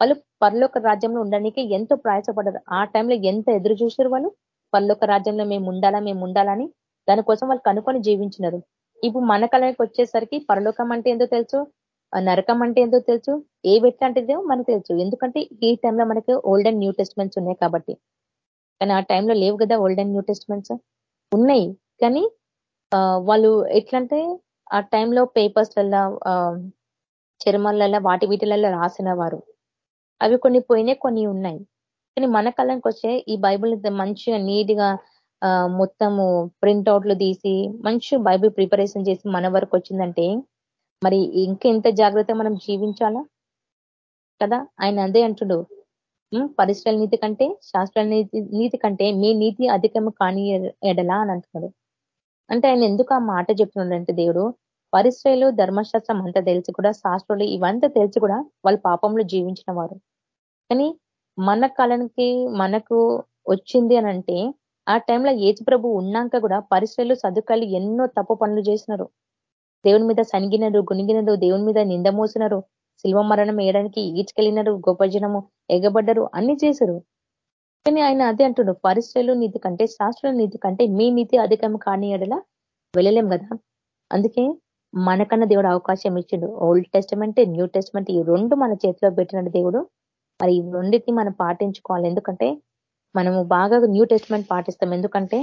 వాళ్ళు పరలోక రాజ్యంలో ఉండడానికి ఎంతో ప్రయాసపడ్డారు. ఆ టైంలో ఎంత ఎదురు చూశారు వాళ్ళు? పరలోక రాజ్యంలో మేము ఉండాలా మేము ఉండాలని దానికోసం వాళ్ళు కనుకొని జీవించినారు. ఇప్పుడు మన కళకి వచ్చేసరికి పరలోకం అంటే ఏందో తెలుసు? నరకం అంటే ఏందో తెలుసు? ఏ వ్యక్తి అంటే మనకు తెలుసు. ఎందుకంటే ఈ టైంలో మనకి ఓల్డ్ అండ్ న్యూ టెస్ట్మెంట్స్ ఉన్నాయి కాబట్టి. కానీ ఆ టైంలో లేవు కదా ఓల్డ్ అండ్ న్యూ టెస్ట్మెంట్స్ ఉన్నాయి. కానీ వాళ్ళు ఎట్లంటే ఆ టైంలో పేపర్స్లలో చర్మాలలో వాటి వీటిలలో రాసిన వారు అవి కొన్ని పోయినాయి కొన్ని ఉన్నాయి. కానీ మన కాలానికి వచ్చే ఈ బైబుల్ మంచిగా నీట్గా మొత్తము ప్రింట్అవుట్లు తీసి మంచి బైబిల్ ప్రిపరేషన్ చేసి మన వరకు వచ్చిందంటే మరి ఇంకెంత జాగ్రత్త మనం జీవించాలా? కదా? ఆయన అదే అంటుడు. పరిశ్రమ నీతి కంటే శాస్త్రాల నీతి నీతి కంటే మీ నీతి అధికము కాని ఎడలా అని అంటున్నాడు. అంటే ఆయన ఎందుకు ఆ మాట చెప్తున్నాడంటే దేవుడు పరిశ్రయలు ధర్మశాస్త్రం అంతా తెలిసి కూడా శాస్త్రాలు ఇవంతా తెలిసి కూడా వాళ్ళు పాపంలో జీవించిన వారు. కానీ మన కాలానికి మనకు వచ్చింది అనంటే ఆ టైంలో ఏజు ప్రభు ఉన్నాక కూడా పరిశ్రమలు సదుకాలు ఎన్నో తప్పు పనులు చేసినారు. దేవుని మీద సనిగినరు గునిగినరు దేవుని మీద నింద మోసినారు. శిల్వ మరణం వేయడానికి ఈడ్చుకెళ్ళినారు గొప్ప జనము ఎగబడ్డరు అన్ని చేశారు. కానీ ఆయన అదే అంటున్నాడు పరిశ్రమలు నీతి కంటే శాస్త్రం నీతి కంటే మీ నీతి అధికం కాని ఎడలా వెళ్ళలేం కదా? అందుకే మనకన్నా దేవుడు అవకాశం ఇచ్చిండు. ఓల్డ్ టెస్ట్మెంట్ న్యూ టెస్ట్మెంట్ ఈ రెండు మన చేతిలో పెట్టినట్టు దేవుడు. మరి ఈ రెండింటిని మనం పాటించుకోవాలి. ఎందుకంటే మనము బాగా న్యూ టెస్ట్మెంట్ పాటిస్తాం. ఎందుకంటే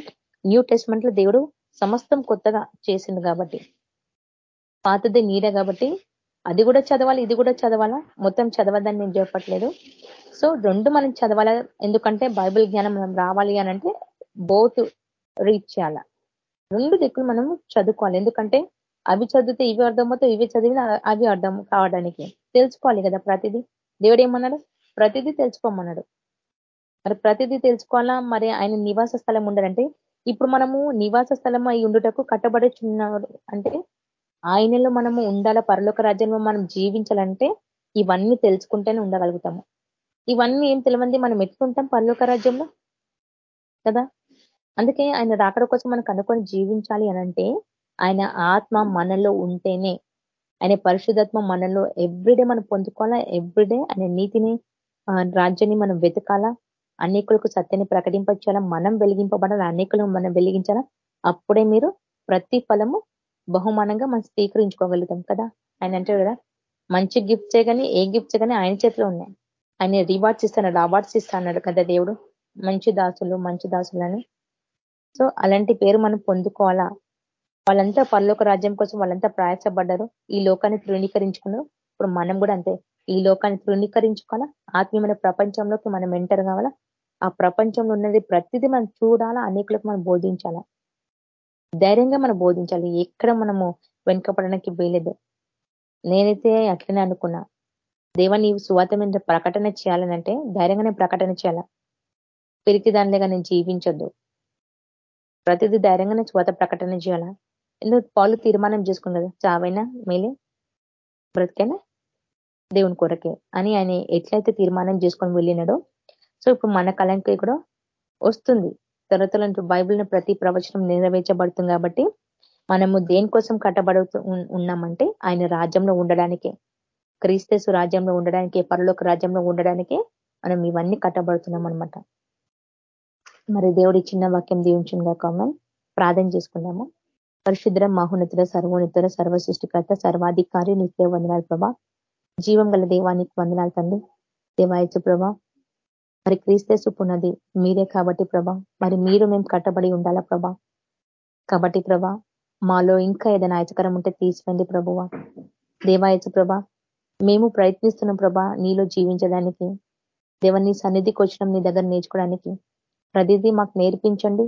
న్యూ టెస్ట్మెంట్లో దేవుడు సమస్తం కొత్తగా చేసిండు కాబట్టి పాతది నీడ కాబట్టి అది కూడా చదవాలి ఇది కూడా చదవాలా? మొత్తం చదవద్దని నేను చెప్పట్లేదు. సో రెండు మనం చదవాలా? ఎందుకంటే బైబిల్ జ్ఞానం మనం రావాలి అనంటే బోత్ రీచ్ చేయాల? రెండు దిక్కులు మనం చదువుకోవాలి. ఎందుకంటే అవి చదివితే ఇవి అర్థమవుతాయి ఇవి చదివిన అవి అర్థం కావడానికి. తెలుసుకోవాలి కదా ప్రతిదీ. దేవుడు ఏమన్నాడు? ప్రతిదీ తెలుసుకోమన్నాడు. మరి ప్రతిదీ తెలుసుకోవాలా? మరి ఆయన నివాస స్థలం ఉండాలంటే ఇప్పుడు మనము నివాస స్థలం అయి ఉండుటకు కట్టబడుచున్నాడు అంటే ఆయనలో మనము ఉండాల పరలోక రాజ్యంలో మనం జీవించాలంటే ఇవన్నీ తెలుసుకుంటేనే ఉండగలుగుతాము. ఇవన్నీ ఏం తెలియంది మనం ఎత్తుకుంటాం పరలోక రాజ్యంలో? కదా? అందుకే ఆయన రాకడ కోసం మనం కనుక్కొని జీవించాలి అనంటే ఆయన ఆత్మ మనలో ఉంటేనే ఆయన పరిశుధాత్మ మనలో ఎవ్రీడే మనం పొందుకోవాలా? ఎవ్రీడే ఆయన నీతిని రాజ్యాన్ని మనం వెతకాలా? అనేకులకు సత్యాన్ని ప్రకటింపచేయాలా? మనం వెలిగింపబడాలి? అనేకులను మనం వెలిగించాలా? అప్పుడే మీరు ప్రతి ఫలము బహుమానంగా మనం స్వీకరించుకోగలుగుతాం కదా? ఆయన అంటాడు కదా మంచి గిఫ్ట్సే కానీ ఏ గిఫ్ట్స్ కానీ ఆయన చేతిలో ఉన్నాయి. ఆయన రివార్డ్స్ ఇస్తాడు అవార్డ్స్ ఇస్తాడు కదా దేవుడు. మంచి దాసులు మంచి దాసులని. సో అలాంటి పేరు మనం పొందుకోవాలా? వాళ్ళంతా పరలోక రాజ్యం కోసం వాళ్ళంతా ప్రయాసపడ్డారు. ఈ లోకాన్ని తృణీకరించుకున్నారు. ఇప్పుడు మనం కూడా అంతే. ఈ లోకాన్ని తృణీకరించుకోవాలా? ఆత్మీయమైన ప్రపంచంలోకి మనం ఎంటర్ కావాలా? ఆ ప్రపంచంలో ఉన్నది ప్రతిదీ మనం చూడాలా? అనేకులకు మనం బోధించాలా? ధైర్యంగా మనం బోధించాలి. ఎక్కడ మనము వెనుకపడడానికి వీలేదు నేనైతే అట్లనే అనుకున్నా. దేవ నీవు సువాతమైన ప్రకటన చేయాలనంటే ధైర్యంగానే ప్రకటన చేయాల? పిరికి దానిలేగా నేను జీవించొద్దు. ప్రతిదీ ధైర్యంగానే స్వాత ప్రకటన చేయాలా? ఎందుకు పాలు తీర్మానం చేసుకుని కదా చావైనా? మేలే? బ్రతికైనా? దేవుని కొరకే అని ఆయన ఎట్లయితే తీర్మానం చేసుకొని వెళ్ళినాడో సో ఇప్పుడు మన కళంకి కూడా వస్తుంది. తరతలంటూ బైబిల్ని ప్రతి ప్రవచనం నెరవేర్చబడుతుంది కాబట్టి మనము దేనికోసం కట్టబడుతూ ఉన్నామంటే ఆయన రాజ్యంలో ఉండడానికే. క్రీస్తసు రాజ్యంలో ఉండడానికి పరలోక రాజ్యంలో ఉండడానికే మనం ఇవన్నీ కట్టబడుతున్నాం అనమాట మరి దేవుడి చిన్న వాక్యం దీవించిన కామన్ ప్రార్థన చేసుకున్నాము పరిశుద్ర మహోన్నతుల సర్వోన్నతుల సర్వ సృష్టికర్త సర్వాధికారి నిత్య వందనాలు ప్రభా. జీవం గల దేవానికి వందనాలు తండ్రి. దేవాయచు ప్రభా మరి క్రీస్తేసు పున్నది మీరే కాబట్టి ప్రభా మరి మీరు మేము కట్టబడి ఉండాలా ప్రభా? కాబట్టి ప్రభా మాలో ఇంకా ఏదైనా ఆయచకరం ఉంటే తీసిరండి ప్రభువ. దేవాయచ ప్రభా మేము ప్రయత్నిస్తున్నాం ప్రభా నీలో జీవించడానికి దేవ సన్నిధికి వచ్చినాం నీ దగ్గర నేర్చుకోవడానికి. ప్రతిదీ మాకు నేర్పించండి.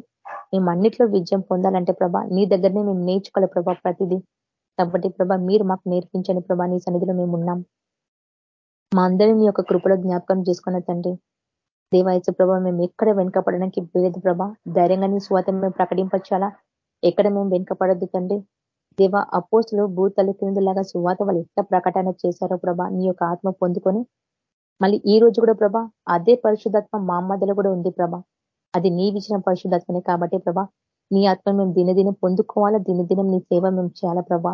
మేము అన్నిట్లో విజయం పొందాలంటే ప్రభా నీ దగ్గరనే మేము నేర్చుకోవాలి ప్రభా ప్రతిదీ. కాబట్టి ప్రభా మీరు మాకు నేర్పించండి ప్రభా నీ సన్నిధిలో మేము ఉన్నాం. మా అందరినీ యొక్క కృపలో జ్ఞాపకం చేసుకున్న తండ్రి దేవాయచ ప్రభ మేము ఎక్కడ వెనుకపడడానికి లేదు ప్రభ. ధైర్యంగా నీ స్వాత మేము ప్రకటింపచ్చాలా ఎక్కడ మేము వెనుకపడద్దు తండ్రి? దేవ అపోసులు భూతల క్రిందులాగా సువాత వాళ్ళు ఎట్లా ప్రకటన చేశారో ప్రభా నీ యొక్క ఆత్మ పొందుకొని మళ్ళీ ఈ రోజు కూడా ప్రభా అదే పరిశుధాత్మ మా మధ్యలో కూడా ఉంది ప్రభా. అది నీ విచిన పరిశుధాత్మనే కాబట్టి ప్రభా నీ ఆత్మ మేము దినదినం పొందుకోవాలా? దినదినం నీ సేవ మేము చేయాలా ప్రభా?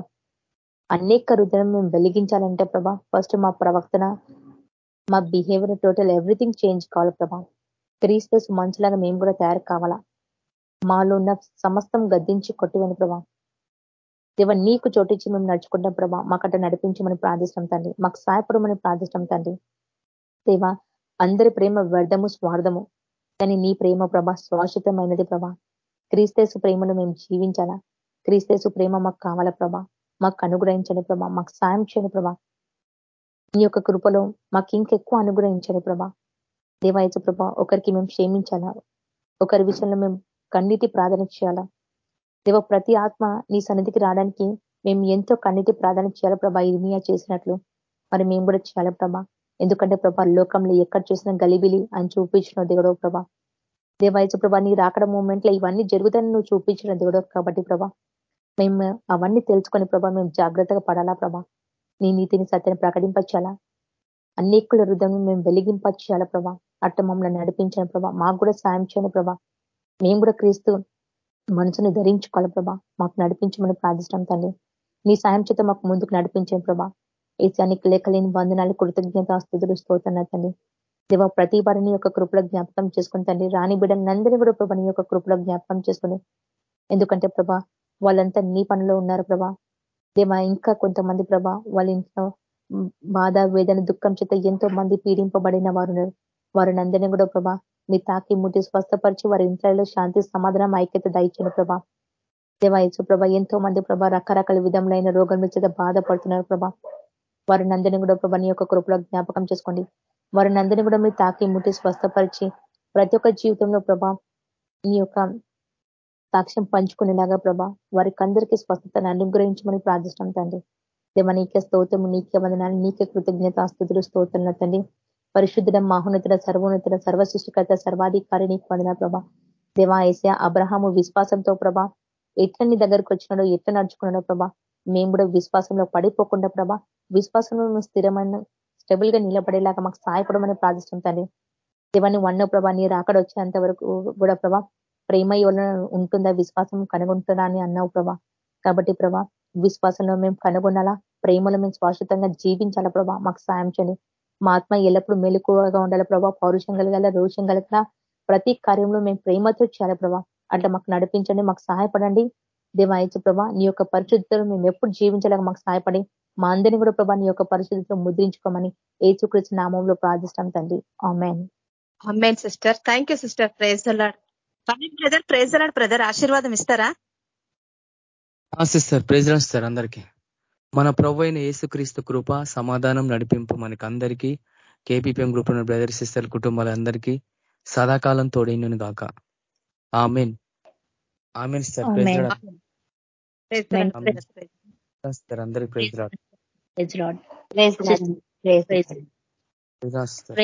అనేక హృదయం మేము వెలిగించాలంటే ప్రభా ఫస్ట్ మా ప్రవక్తన మా బిహేవియర్ టోటల్ ఎవ్రీథింగ్ చేంజ్ కావాలి ప్రభా. క్రీస్తస్ మంచులాగా మేము కూడా తయారు కావాలా. మాలో ఉన్న సమస్తం గద్దించి కొట్టివని ప్రభా. దేవ నీకు చోటించి మేము నడుచుకుంటాం ప్రభా. మాకట్ట నడిపించమని ప్రార్థిస్తాం తండ్రి. మాకు సాయపడమని ప్రార్థిస్తాం తండ్రి. దేవ అందరి ప్రేమ వ్యర్థము స్వార్థము. కానీ నీ ప్రేమ ప్రభ శాశ్వతమైనది ప్రభా. క్రీస్తేసు ప్రేమను మేము జీవించాలా? క్రీస్తేసు ప్రేమ మాకు కావాలా ప్రభా? మాకు అనుగ్రహించండి ప్రభా. మాకు సాయం చేయండి ప్రభా. నీ యొక్క కృపలో మాకు ఇంకెక్కువ అనుగ్రహించండి ప్రభా. దేవాయచ ప్రభా ఒకరికి మేము క్షేమించాలా? ఒకరి విషయంలో మేము కన్నీటి ప్రాధాన్యత చేయాలా? దేవ ప్రతి ఆత్మ నీ సన్నిధికి రావడానికి మేము ఎంతో కన్నీటి ప్రాధాన్యత చేయాలి ప్రభా? ఇర్మియా చేసినట్లు మరి మేము కూడా చేయాలి ప్రభా? ఎందుకంటే ప్రభా లోకంలో ఎక్కడ చూసిన గలిబిలి అని చూపించిన దిగడో ప్రభా. దేవాయచ ప్రభా నీ రాకడ మూమెంట్లో ఇవన్నీ జరుగుతాయని నువ్వు చూపించిన దిగడో కాబట్టి ప్రభా. మేము అవన్నీ తెలుసుకొని ప్రభా మేము జాగ్రత్తగా పడాలా ప్రభా? నీ నీతిని సత్యాన్ని ప్రకటింపచ్చాలా అనేకుల హృదయం మేము వెలిగింపచ్చేయాలా ప్రభా? అట్ట మమ్మల్ని నడిపించాను ప్రభా. మాకు కూడా సాయం చేయను ప్రభా. మేము కూడా క్రీస్తు మనసును ధరించుకోవాలి ప్రభా. మాకు నడిపించమని ప్రార్థిస్తాం తండ్రి. నీ సాయం చేత మాకు ముందుకు నడిపించాం ప్రభా. ఏసానికి లేఖలేని బంధనాలు కృతజ్ఞత స్థుతులు స్తోతున్నా తండ్రి. దేవ ప్రతి వారిని యొక్క కృపలో జ్ఞాపకం చేసుకుని తండ్రి. రాణి బిడ్డలందరినీ కూడా ప్రభా నీ యొక్క కృపలో జ్ఞాపకం చేసుకుని. ఎందుకంటే ప్రభా వాళ్ళంతా నీ పనిలో ఉన్నారు ప్రభా. దేవా ఇంకా కొంతమంది ప్రభా వాళ్ళ ఇంట్లో బాధ వేదన దుఃఖం చేత ఎంతో మంది పీడింపబడిన వారు ఉన్నారు. వారిని అందరినీ కూడా ప్రభా మీ తాకి ముట్టి స్వస్థపరిచి వారి ఇంట్లో శాంతి సమాధానం ఐక్యత దయచిన ప్రభా. దేవాయసు ప్రభా ఎంతో మంది ప్రభా రకరకాల విధములైన రోగం చేత బాధపడుతున్నారు ప్రభా. వారిని అందరినీ కూడా ప్రభా నీ యొక్క కృపలో జ్ఞాపకం చేసుకోండి. వారిని అందరినీ కూడా మీరు తాకి ముట్టి స్వస్థపరిచి ప్రతి ఒక్క జీవితంలో ప్రభా నీ యొక్క సాక్ష్యం పంచుకునేలాగా ప్రభా వారికి అందరికీ స్వస్థతను అనుగ్రహించమని ప్రార్థిస్తాం తండ్రి. దేవ నీకే స్తోత్రము నీకే వందనాలు నీకే కృతజ్ఞత ఆస్తుతులు స్తోత్రం తండ్రి. పరిశుద్ధుడ మహోన్నతుడ సర్వోన్నతుడ సర్వసృష్టికర్త సర్వాధికారి నీకు వందన ప్రభా. దేవా ఏసా అబ్రహాము విశ్వాసంతో ప్రభా ఎట్ల నీ దగ్గరకు వచ్చినాడో ఎట్లా నడుచుకున్నాడో ప్రభా మేము కూడా విశ్వాసంలో పడిపోకుండా ప్రభా విశ్వాసంలో స్థిరమైన స్టెబుల్గా నిలబడేలాగా మాకు సహాయపడమని ప్రార్థిస్తాం తండ్రి. దేవాన్ని వన్నో ప్రభా నీ రాకడ వచ్చేంత వరకు కూడా ప్రభా ప్రేమ ఉంటుందా? విశ్వాసం కనుగొంటుందా అని అన్నావు ప్రభా. కాబట్టి ప్రభా విశ్వాసంలో మేము కనుగొనాలా? ప్రేమలో మేము శాశ్వతంగా జీవించాలా ప్రభా? మాకు సాయం చేయండి. మా ఆత్మ ఎల్లప్పుడూ మెలుకువగా ఉండాలి ప్రభా? పౌరుషం కలగాల? రోషం కలగల? ప్రతి కార్యంలో మేము ప్రేమతో చేయాలి ప్రభా? అట్లా మాకు నడిపించండి మాకు సహాయపడండి. దేవాయచు ప్రభా నీ యొక్క పరిశుద్ధతలు మేము ఎప్పుడు జీవించలేక మాకు సహాయపడి మా అందరినీ కూడా ప్రభా నీ యొక్క పరిశుద్ధతలు ముద్రించుకోమని ఏచుకృష్ణ నామంలో ప్రార్థిస్తాం తండ్రి. Amen. Sister. Thank you sister. Praise brother praise అలాడ్ బ్రదర్ ఆశీర్వాదం ఇస్తారా? సిస్టర్ ప్రేజ్ సార్ అందరికీ. మన ప్రభు అయిన యేసుక్రీస్తు కృప సమాధానం నడిపింపు మనకి అందరికీ కేపీపీఎం గ్రూప్ ఉన్న బ్రదర్ సిస్టర్ కుటుంబాలందరికీ సదాకాలం తోడైనను గాక. Amen. Amen sir. Amen. Sir అందరికి praise Lord praise praise praise praise praise praise Lord.